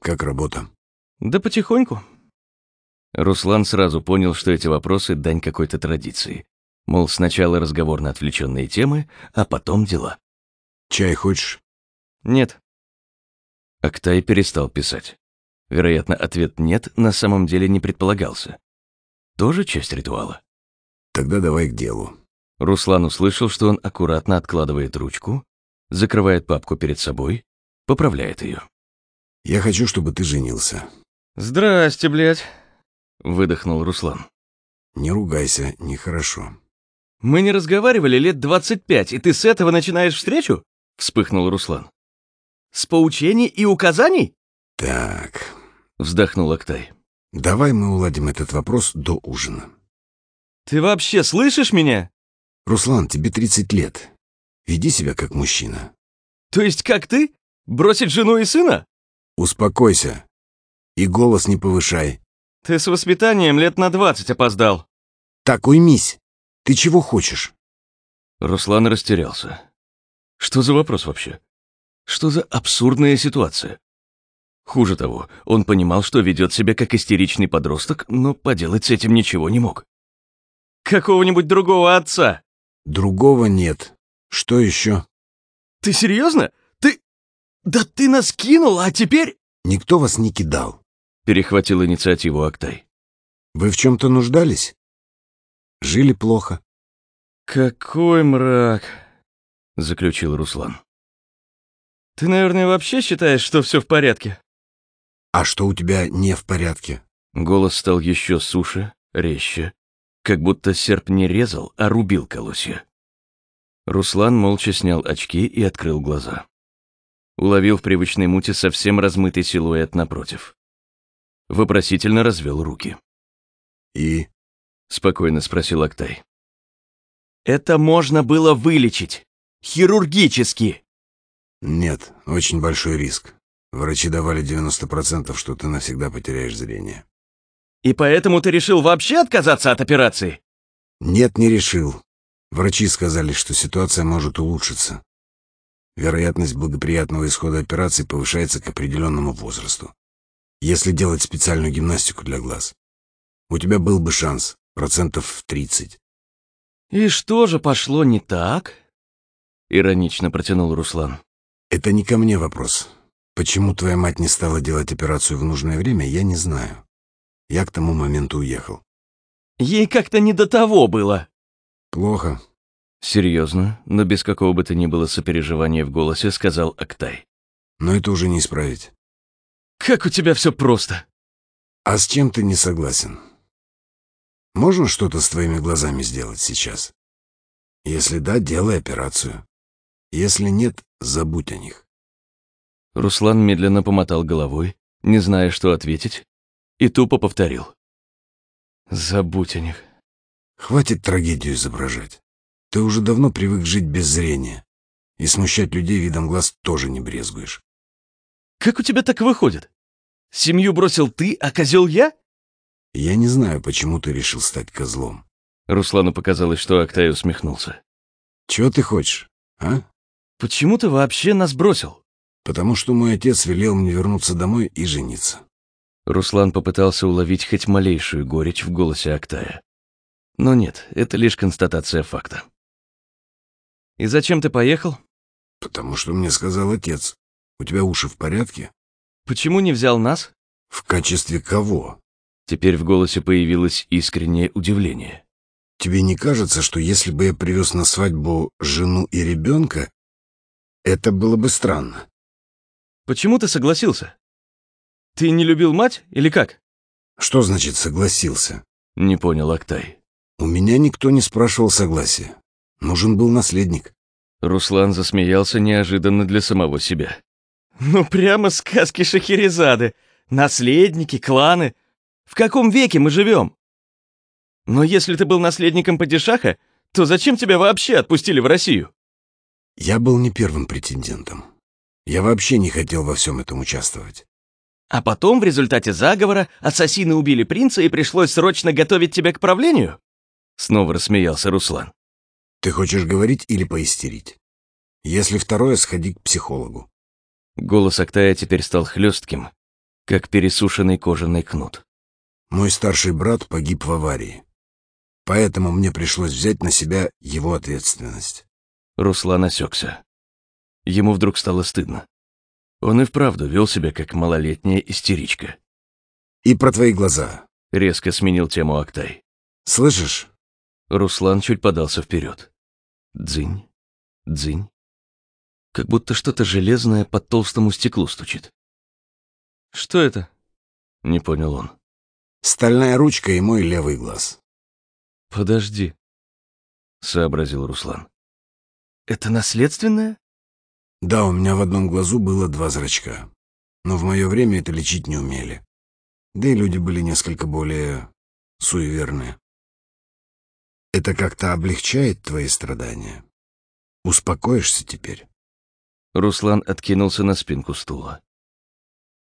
«Как работа?» «Да потихоньку». Руслан сразу понял, что эти вопросы — дань какой-то традиции. Мол, сначала разговор на отвлеченные темы, а потом дела. «Чай хочешь?» «Нет». Актай перестал писать. Вероятно, ответ «нет» на самом деле не предполагался. Тоже часть ритуала? Тогда давай к делу. Руслан услышал, что он аккуратно откладывает ручку, закрывает папку перед собой, поправляет ее. Я хочу, чтобы ты женился. «Здрасте, блядь», — выдохнул Руслан. Не ругайся, нехорошо. «Мы не разговаривали лет двадцать пять, и ты с этого начинаешь встречу?» — вспыхнул Руслан. «С поучений и указаний?» Так, Вздохнул Актай. Давай мы уладим этот вопрос до ужина. «Ты вообще слышишь меня?» Руслан, тебе 30 лет. Веди себя как мужчина. «То есть как ты? Бросить жену и сына?» Успокойся. И голос не повышай. «Ты с воспитанием лет на двадцать опоздал». Так, уймись. Ты чего хочешь? Руслан растерялся. Что за вопрос вообще? Что за абсурдная ситуация? Хуже того, он понимал, что ведет себя как истеричный подросток, но поделать с этим ничего не мог. «Какого-нибудь другого отца». Другого нет. Что еще? «Ты серьезно? Ты... Да ты нас кинул, а теперь...» Никто вас не кидал. Перехватил инициативу Актай. Вы в чем-то нуждались? Жили плохо. «Какой мрак!» — заключил Руслан. «Ты, наверное, вообще считаешь, что все в порядке?» А что у тебя не в порядке? Голос стал еще суше, резче, как будто серп не резал, а рубил колосья. Руслан молча снял очки и открыл глаза. Уловил в привычной муте совсем размытый силуэт напротив. Вопросительно развел руки. И? Спокойно спросил Актай. «Это можно было вылечить. Хирургически!» Нет, очень большой риск. Врачи давали 90%, что ты навсегда потеряешь зрение. «И поэтому ты решил вообще отказаться от операции?» Нет, не решил. Врачи сказали, что ситуация может улучшиться. Вероятность благоприятного исхода операции повышается к определенному возрасту. Если делать специальную гимнастику для глаз. У тебя был бы шанс, процентов в 30. «И что же пошло не так?» — иронично протянул Руслан. Это не ко мне вопрос. Почему твоя мать не стала делать операцию в нужное время, я не знаю. Я к тому моменту уехал. Ей как-то не до того было. Плохо. Серьезно, но без какого бы то ни было сопереживания в голосе, сказал Актай. Но это уже не исправить. Как у тебя все просто. А с чем ты не согласен? Можно что-то с твоими глазами сделать сейчас? Если да, делай операцию. Если нет, забудь о них. Руслан медленно помотал головой, не зная, что ответить, и тупо повторил. «Забудь о них». Хватит трагедию изображать. Ты уже давно привык жить без зрения. И смущать людей видом глаз тоже не брезгуешь. Как у тебя так выходит? Семью бросил ты, а козел я? Я не знаю, почему ты решил стать козлом. Руслану показалось, что Актай усмехнулся. Чего ты хочешь, а? Почему ты вообще нас бросил? Потому что мой отец велел мне вернуться домой и жениться. Руслан попытался уловить хоть малейшую горечь в голосе Актая. Но нет, это лишь констатация факта. «И зачем ты поехал?» «Потому что мне сказал отец. У тебя уши в порядке?» «Почему не взял нас?» «В качестве кого?» Теперь в голосе появилось искреннее удивление. «Тебе не кажется, что если бы я привез на свадьбу жену и ребенка, это было бы странно?» «Почему ты согласился? Ты не любил мать или как?» «Что значит согласился?» Не понял Актай. «У меня никто не спрашивал согласия. Нужен был наследник». Руслан засмеялся неожиданно для самого себя. «Ну прямо сказки Шахерезады. Наследники, кланы. В каком веке мы живем? Но если ты был наследником падишаха, то зачем тебя вообще отпустили в Россию?» «Я был не первым претендентом. Я вообще не хотел во всем этом участвовать. А потом, в результате заговора, ассасины убили принца и пришлось срочно готовить тебя к правлению?» Снова рассмеялся Руслан. «Ты хочешь говорить или поистерить? Если второе, сходи к психологу». Голос Актая теперь стал хлестким, как пересушенный кожаный кнут. «Мой старший брат погиб в аварии. Поэтому мне пришлось взять на себя его ответственность». Руслан осекся. Ему вдруг стало стыдно. Он и вправду вел себя как малолетняя истеричка. «И про твои глаза», — резко сменил тему Актай. «Слышишь?» Руслан чуть подался вперед. Дзынь, дзынь. Как будто что-то железное по толстому стеклу стучит. «Что это?» — не понял он. «Стальная ручка и мой левый глаз». «Подожди», — сообразил Руслан. «Это наследственное?» Да, у меня в одном глазу было два зрачка. Но в мое время это лечить не умели. Да и люди были несколько более суеверные. Это как-то облегчает твои страдания? Успокоишься теперь? Руслан откинулся на спинку стула.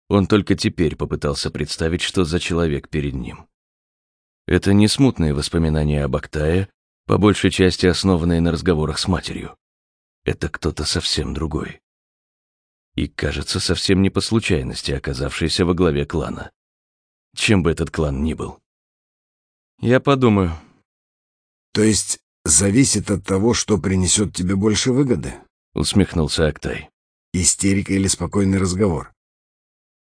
Он только теперь попытался представить, что за человек перед ним. Это не смутные воспоминания об Актае, по большей части основанные на разговорах с матерью. Это кто-то совсем другой. И, кажется, совсем не по случайности оказавшийся во главе клана. Чем бы этот клан ни был. Я подумаю. То есть зависит от того, что принесет тебе больше выгоды? Усмехнулся Актай. Истерика или спокойный разговор?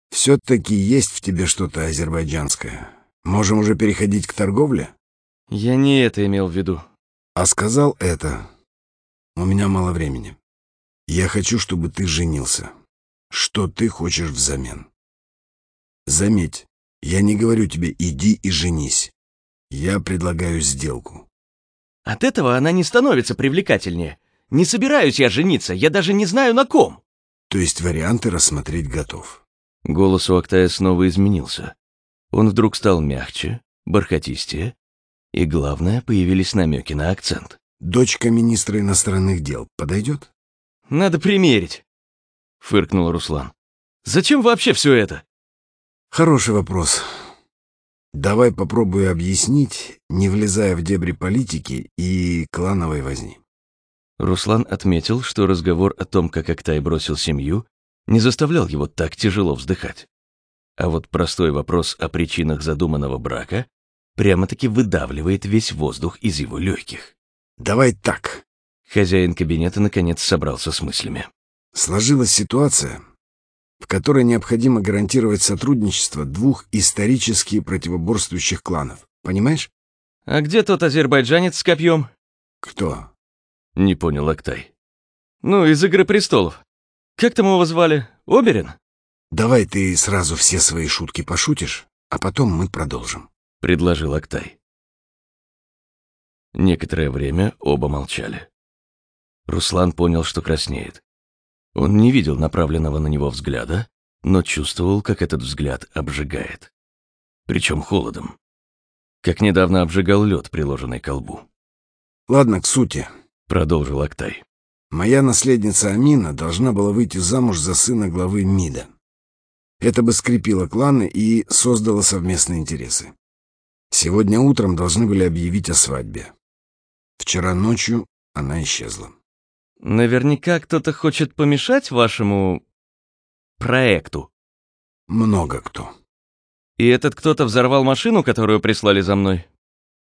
Все-таки есть в тебе что-то азербайджанское. Можем уже переходить к торговле? Я не это имел в виду. А сказал это. У меня мало времени. Я хочу, чтобы ты женился. Что ты хочешь взамен? Заметь, я не говорю тебе «иди и женись». Я предлагаю сделку. От этого она не становится привлекательнее. Не собираюсь я жениться, я даже не знаю на ком. То есть варианты рассмотреть готов. Голос у Актая снова изменился. Он вдруг стал мягче, бархатистее, и, главное, появились намеки на акцент. Дочка министра иностранных дел подойдет? Надо примерить, фыркнул Руслан. Зачем вообще все это? Хороший вопрос. Давай попробую объяснить, не влезая в дебри политики и клановой возни. Руслан отметил, что разговор о том, как Актай бросил семью, не заставлял его так тяжело вздыхать. А вот простой вопрос о причинах задуманного брака прямо-таки выдавливает весь воздух из его легких. Давай так. Хозяин кабинета наконец собрался с мыслями. Сложилась ситуация, в которой необходимо гарантировать сотрудничество двух исторически противоборствующих кланов. Понимаешь? А где тот азербайджанец с копьем? Кто? Не понял Актай. Ну, из «Игры престолов». Как там его звали? Оберин? Давай ты сразу все свои шутки пошутишь, а потом мы продолжим. Предложил Актай. Некоторое время оба молчали. Руслан понял, что краснеет. Он не видел направленного на него взгляда, но чувствовал, как этот взгляд обжигает. Причем холодом. Как недавно обжигал лед, приложенный к колбу. Ладно, к сути. Продолжил Актай. Моя наследница Амина должна была выйти замуж за сына главы МИДа. Это бы скрепило кланы и создало совместные интересы. Сегодня утром должны были объявить о свадьбе. Вчера ночью она исчезла. Наверняка кто-то хочет помешать вашему... проекту. Много кто. И этот кто-то взорвал машину, которую прислали за мной?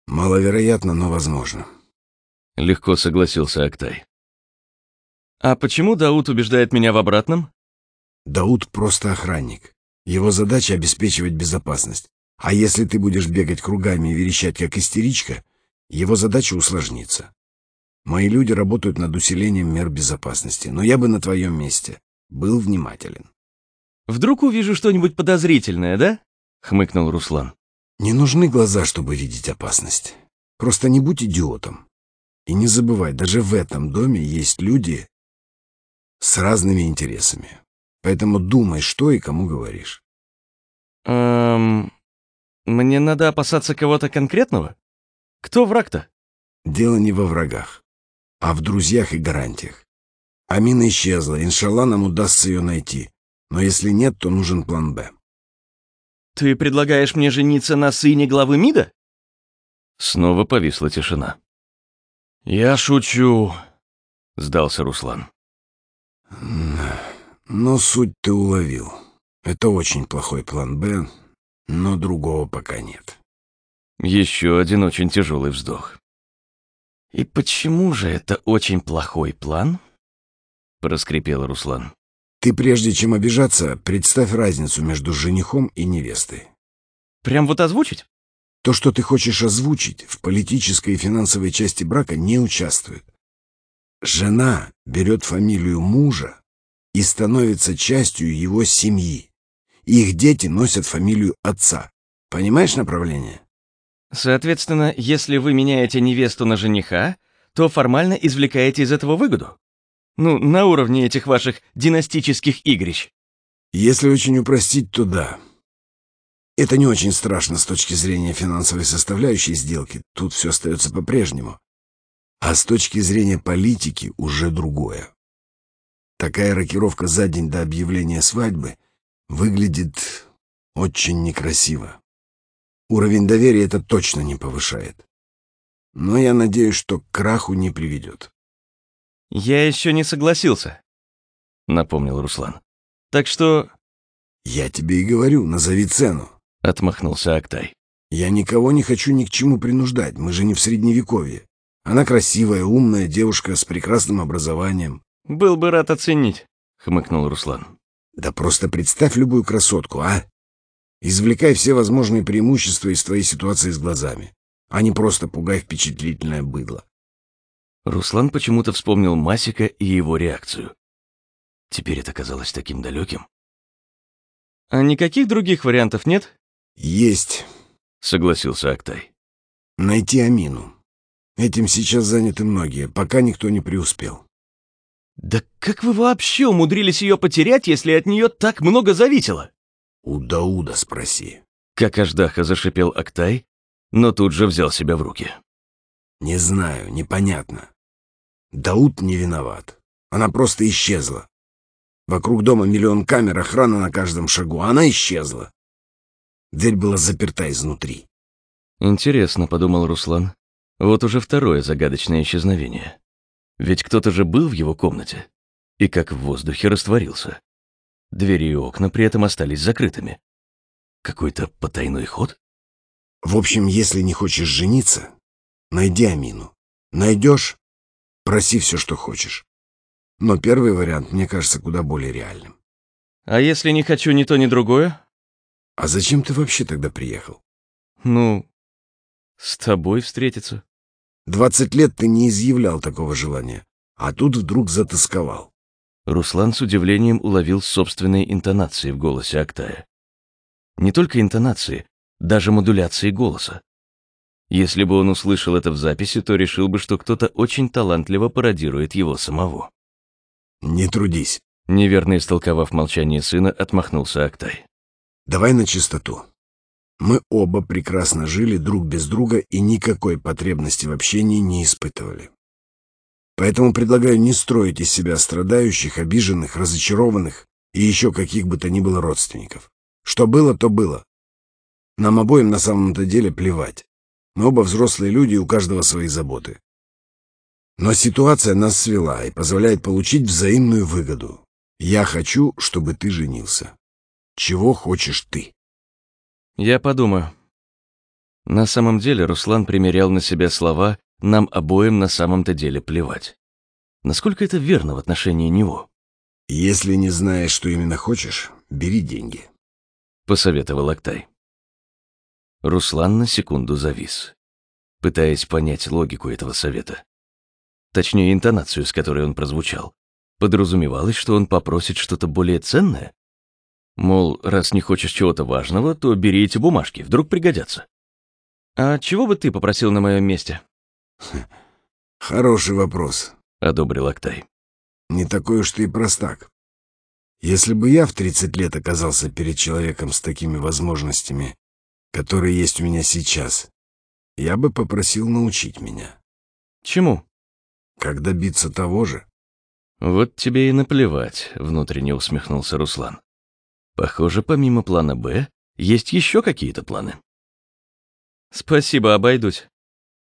Маловероятно, но возможно. Легко согласился Актай. А почему Дауд убеждает меня в обратном? Дауд просто охранник. Его задача — обеспечивать безопасность. А если ты будешь бегать кругами и верещать, как истеричка, его задача усложнится. Мои люди работают над усилением мер безопасности, но я бы на твоем месте был внимателен. Вдруг увижу что-нибудь подозрительное, да? Хмыкнул Руслан. Не нужны глаза, чтобы видеть опасность. Просто не будь идиотом. И не забывай, даже в этом доме есть люди с разными интересами. Поэтому думай, что и кому говоришь. Эм... Мне надо опасаться кого-то конкретного? Кто враг-то? Дело не во врагах а в друзьях и гарантиях. Амина исчезла, иншалла нам удастся ее найти. Но если нет, то нужен план «Б». «Ты предлагаешь мне жениться на сыне главы МИДа?» Снова повисла тишина. «Я шучу», — сдался Руслан. «Но суть ты уловил. Это очень плохой план «Б», но другого пока нет». Еще один очень тяжелый вздох. «И почему же это очень плохой план?» — проскрипел Руслан. «Ты прежде чем обижаться, представь разницу между женихом и невестой». «Прям вот озвучить?» То, что ты хочешь озвучить, в политической и финансовой части брака не участвует. Жена берет фамилию мужа и становится частью его семьи. Их дети носят фамилию отца. Понимаешь направление? Соответственно, если вы меняете невесту на жениха, то формально извлекаете из этого выгоду. Ну, на уровне этих ваших династических игрищ. Если очень упростить, то да. Это не очень страшно с точки зрения финансовой составляющей сделки. Тут все остается по-прежнему. А с точки зрения политики уже другое. Такая рокировка за день до объявления свадьбы выглядит очень некрасиво. Уровень доверия это точно не повышает. Но я надеюсь, что к краху не приведет. «Я еще не согласился», — напомнил Руслан. «Так что...» «Я тебе и говорю, назови цену», — отмахнулся Актай. «Я никого не хочу ни к чему принуждать, мы же не в Средневековье. Она красивая, умная девушка с прекрасным образованием». «Был бы рад оценить», — хмыкнул Руслан. «Да просто представь любую красотку, а? Извлекай все возможные преимущества из твоей ситуации с глазами, а не просто пугай впечатлительное быдло. Руслан почему-то вспомнил Масика и его реакцию. Теперь это казалось таким далеким. «А никаких других вариантов нет?» «Есть», — согласился Актай. «Найти Амину. Этим сейчас заняты многие, пока никто не преуспел». «Да как вы вообще умудрились ее потерять, если от нее так много зависело?» У Дауда спроси. Как аждаха зашипел Актай, но тут же взял себя в руки. Не знаю, непонятно. Дауд не виноват. Она просто исчезла. Вокруг дома миллион камер, охрана на каждом шагу. Она исчезла. Дверь была заперта изнутри. Интересно, подумал Руслан. Вот уже второе загадочное исчезновение. Ведь кто-то же был в его комнате и как в воздухе растворился. Двери и окна при этом остались закрытыми. Какой-то потайной ход? В общем, если не хочешь жениться, найди Амину. Найдешь — проси все, что хочешь. Но первый вариант мне кажется куда более реальным. А если не хочу ни то, ни другое? А зачем ты вообще тогда приехал? Ну, с тобой встретиться. Двадцать лет ты не изъявлял такого желания, а тут вдруг затасковал. Руслан с удивлением уловил собственные интонации в голосе Актая. Не только интонации, даже модуляции голоса. Если бы он услышал это в записи, то решил бы, что кто-то очень талантливо пародирует его самого. «Не трудись», — неверно истолковав молчание сына, отмахнулся Актай. «Давай на чистоту. Мы оба прекрасно жили друг без друга и никакой потребности в общении не испытывали. Поэтому предлагаю не строить из себя страдающих, обиженных, разочарованных и еще каких бы то ни было родственников. Что было, то было. Нам обоим на самом-то деле плевать. Мы оба взрослые люди, у каждого свои заботы. Но ситуация нас свела и позволяет получить взаимную выгоду. Я хочу, чтобы ты женился. Чего хочешь ты? Я подумаю. На самом деле Руслан примерял на себя слова «нам обоим на самом-то деле плевать». Насколько это верно в отношении него? Если не знаешь, что именно хочешь, бери деньги. Посоветовал Актай. Руслан на секунду завис, пытаясь понять логику этого совета. Точнее, интонацию, с которой он прозвучал. Подразумевалось, что он попросит что-то более ценное? Мол, раз не хочешь чего-то важного, то бери эти бумажки, вдруг пригодятся. «А чего бы ты попросил на моем месте?» «Хороший вопрос», — одобрил Актай. «Не такой уж ты и простак. Если бы я в 30 лет оказался перед человеком с такими возможностями, которые есть у меня сейчас, я бы попросил научить меня». «Чему?» «Как добиться того же?» «Вот тебе и наплевать», — внутренне усмехнулся Руслан. Похоже, помимо плана «Б» есть еще какие-то планы. Спасибо, обойдусь.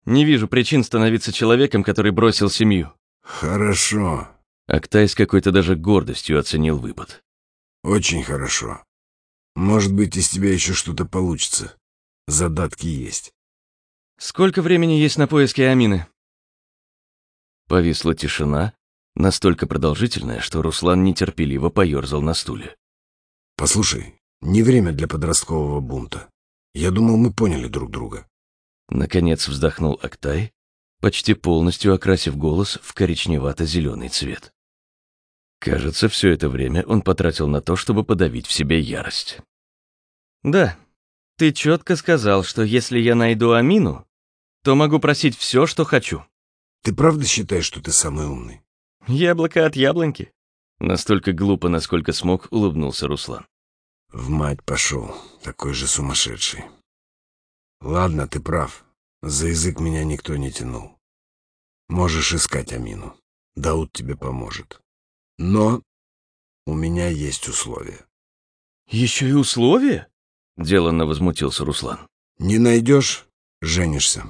Не вижу причин становиться человеком, который бросил семью. Хорошо. Актай с какой-то даже гордостью оценил выпад. Очень хорошо. Может быть, из тебя еще что-то получится. Задатки есть. Сколько времени есть на поиски Амины? Повисла тишина, настолько продолжительная, что Руслан нетерпеливо поерзал на стуле. Послушай, не время для подросткового бунта. Я думал, мы поняли друг друга. Наконец вздохнул Актай, почти полностью окрасив голос в коричневато-зеленый цвет. Кажется, все это время он потратил на то, чтобы подавить в себе ярость. «Да, ты четко сказал, что если я найду Амину, то могу просить все, что хочу». «Ты правда считаешь, что ты самый умный?» «Яблоко от яблоньки», Настолько глупо, насколько смог, улыбнулся Руслан. В мать пошел, такой же сумасшедший. Ладно, ты прав. За язык меня никто не тянул. Можешь искать Амину. Дауд тебе поможет. Но у меня есть условия. Еще и условия? Деланно возмутился Руслан. Не найдешь — женишься.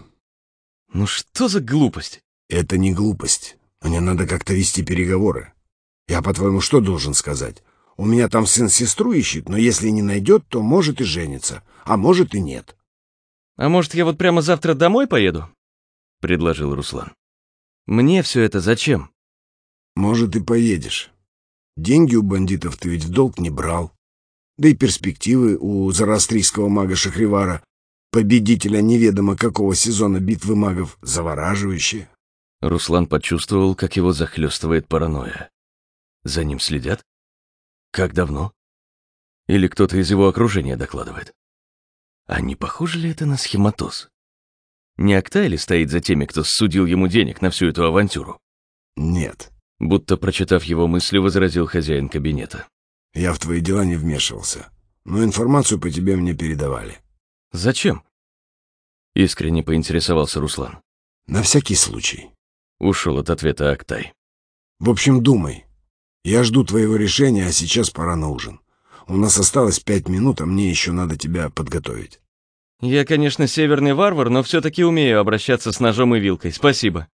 Ну что за глупость? Это не глупость. Мне надо как-то вести переговоры. Я, по-твоему, что должен сказать? У меня там сын сестру ищет, но если не найдет, то может и женится, а может и нет. А может, я вот прямо завтра домой поеду? Предложил Руслан. Мне все это зачем? Может, и поедешь. Деньги у бандитов ты ведь в долг не брал. Да и перспективы у зарастрийского мага Шахривара, победителя неведомо какого сезона битвы магов, завораживающие. Руслан почувствовал, как его захлестывает паранойя. За ним следят? Как давно? Или кто-то из его окружения докладывает? А не похоже ли это на схематоз? Не Актай ли стоит за теми, кто судил ему денег на всю эту авантюру? Нет. Будто, прочитав его мысли, возразил хозяин кабинета. Я в твои дела не вмешивался, но информацию по тебе мне передавали. Зачем? Искренне поинтересовался Руслан. На всякий случай. Ушел от ответа Актай. В общем, думай. Я жду твоего решения, а сейчас пора на ужин. У нас осталось пять минут, а мне еще надо тебя подготовить. Я, конечно, северный варвар, но все-таки умею обращаться с ножом и вилкой. Спасибо.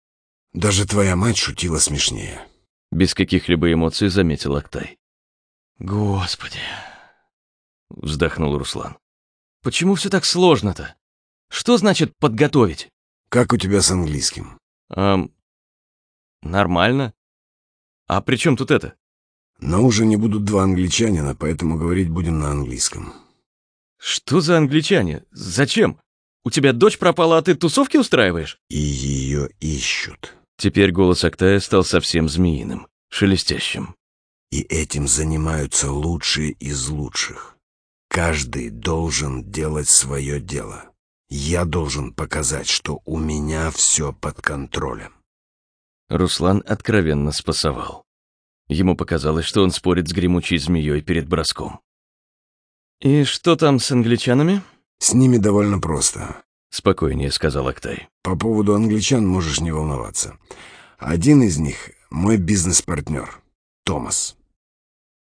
Даже твоя мать шутила смешнее. Без каких-либо эмоций заметил Актай. Господи. Вздохнул Руслан. Почему все так сложно-то? Что значит подготовить? Как у тебя с английским? Эм, нормально. А при чем тут это? На ужине будут два англичанина, поэтому говорить будем на английском. Что за англичане? Зачем? У тебя дочь пропала, а ты тусовки устраиваешь? И ее ищут. Теперь голос Актая стал совсем змеиным, шелестящим. И этим занимаются лучшие из лучших. Каждый должен делать свое дело. Я должен показать, что у меня все под контролем. Руслан откровенно спасовал. Ему показалось, что он спорит с гремучей змеей перед броском. «И что там с англичанами?» С ними довольно просто. Спокойнее сказал Актай. По поводу англичан можешь не волноваться. Один из них — мой бизнес-партнер, Томас.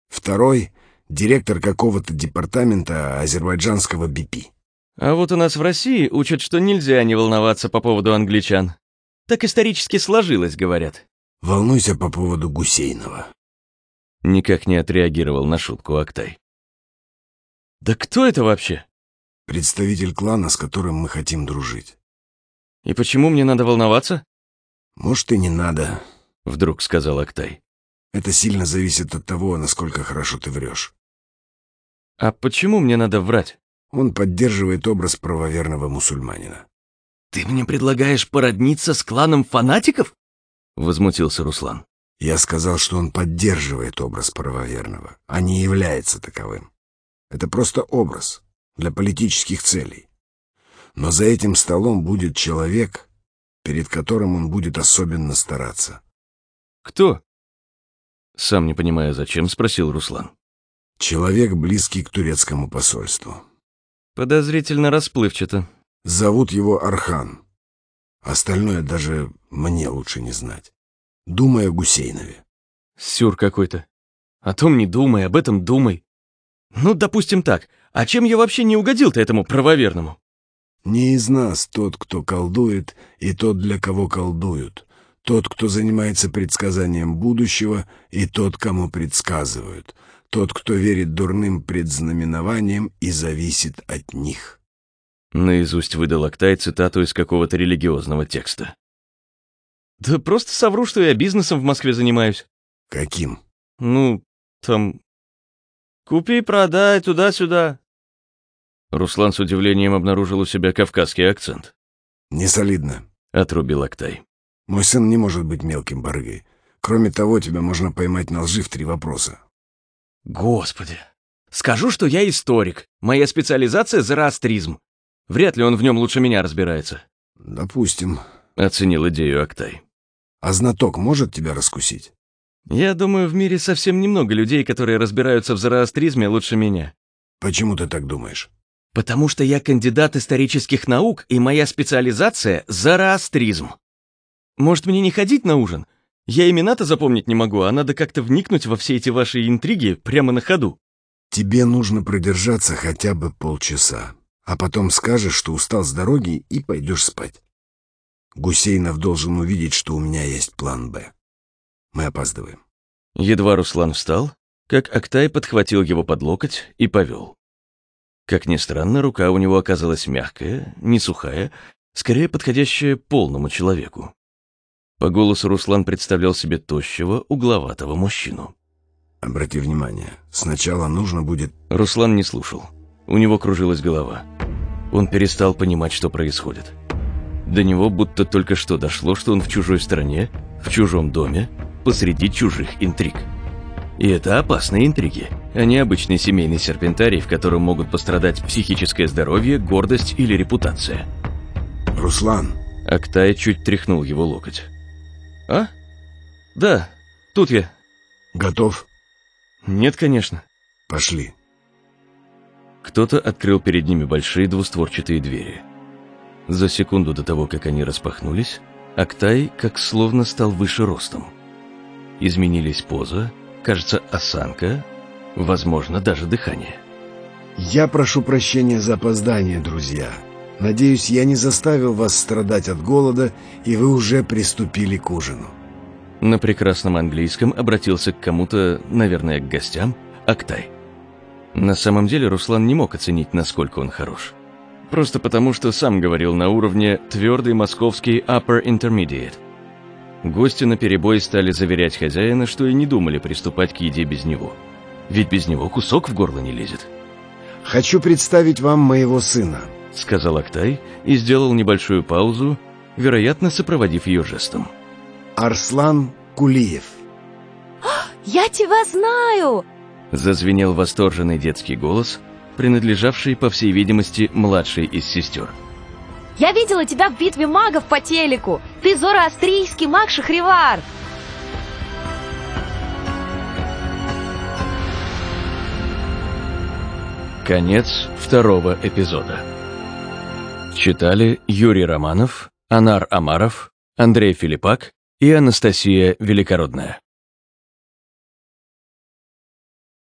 Второй — директор какого-то департамента азербайджанского БП. А вот у нас в России учат, что нельзя не волноваться по поводу англичан. Так исторически сложилось, говорят. Волнуйся по поводу Гусейнова. Никак не отреагировал на шутку Актай. Да кто это вообще? Представитель клана, с которым мы хотим дружить. И почему мне надо волноваться? Может, и не надо. Вдруг сказал Актай. Это сильно зависит от того, насколько хорошо ты врешь. А почему мне надо врать? Он поддерживает образ правоверного мусульманина. «Ты мне предлагаешь породниться с кланом фанатиков?» — возмутился Руслан. Я сказал, что он поддерживает образ правоверного, а не является таковым. Это просто образ для политических целей. Но за этим столом будет человек, перед которым он будет особенно стараться. «Кто?» Сам не понимая, зачем, спросил Руслан. Человек, близкий к турецкому посольству. Подозрительно расплывчато. Зовут его Архан. Остальное даже мне лучше не знать. Думай о Гусейнове. Сюр какой-то. О том не думай, об этом думай. Ну, допустим так. А чем я вообще не угодил-то этому правоверному? Не из нас тот, кто колдует, и тот, для кого колдуют. Тот, кто занимается предсказанием будущего, и тот, кому предсказывают. Тот, кто верит дурным предзнаменованиям и зависит от них. Наизусть выдал Актай цитату из какого-то религиозного текста. Да просто совру, что я бизнесом в Москве занимаюсь. Каким? Ну, там... Купи-продай туда-сюда. Руслан с удивлением обнаружил у себя кавказский акцент. Не солидно. Отрубил Актай. Мой сын не может быть мелким барыгой. Кроме того, тебя можно поймать на лжи в три вопроса. Господи. Скажу, что я историк. Моя специализация — зороастризм. Вряд ли он в нем лучше меня разбирается. Допустим. Оценил идею Актай. А знаток может тебя раскусить? Я думаю, в мире совсем немного людей, которые разбираются в зороастризме лучше меня. Почему ты так думаешь? Потому что я кандидат исторических наук, и моя специализация — зороастризм. Может, мне не ходить на ужин? Я имена-то запомнить не могу, а надо как-то вникнуть во все эти ваши интриги прямо на ходу. Тебе нужно продержаться хотя бы полчаса, а потом скажешь, что устал с дороги и пойдешь спать. Гусейнов должен увидеть, что у меня есть план «Б». Мы опаздываем. Едва Руслан встал, как Актай подхватил его под локоть и повел. Как ни странно, рука у него оказалась мягкая, не сухая, скорее подходящая полному человеку. По голосу Руслан представлял себе тощего, угловатого мужчину. Обрати внимание, сначала нужно будет... Руслан не слушал. У него кружилась голова. Он перестал понимать, что происходит. До него будто только что дошло, что он в чужой стране, в чужом доме, посреди чужих интриг. И это опасные интриги, а не обычный семейный серпентарий, в котором могут пострадать психическое здоровье, гордость или репутация. Руслан! Актай чуть тряхнул его локоть. А? Да, тут я. Готов? Нет, конечно. Пошли. Кто-то открыл перед ними большие двустворчатые двери. За секунду до того, как они распахнулись, Актай как словно стал выше ростом. Изменились поза, кажется, осанка, возможно, даже дыхание. Я прошу прощения за опоздание, друзья. Надеюсь, я не заставил вас страдать от голода, и вы уже приступили к ужину. На прекрасном английском обратился к кому-то, наверное, к гостям, Актай. На самом деле Руслан не мог оценить, насколько он хорош. Просто потому, что сам говорил на уровне твердый московский upper intermediate. Гости на перебой стали заверять хозяина, что и не думали приступать к еде без него. Ведь без него кусок в горло не лезет. «Хочу представить вам моего сына», — сказал Актай и сделал небольшую паузу, вероятно, сопроводив ее жестом. «Арслан Кулиев». «Я тебя знаю!» Зазвенел восторженный детский голос, принадлежавший, по всей видимости, младшей из сестер. «Я видела тебя в битве магов по телеку! Ты зороастрийский маг Шахривар!» Конец второго эпизода. Читали Юрий Романов, Анар Амаров, Андрей Филиппак и Анастасия Великородная.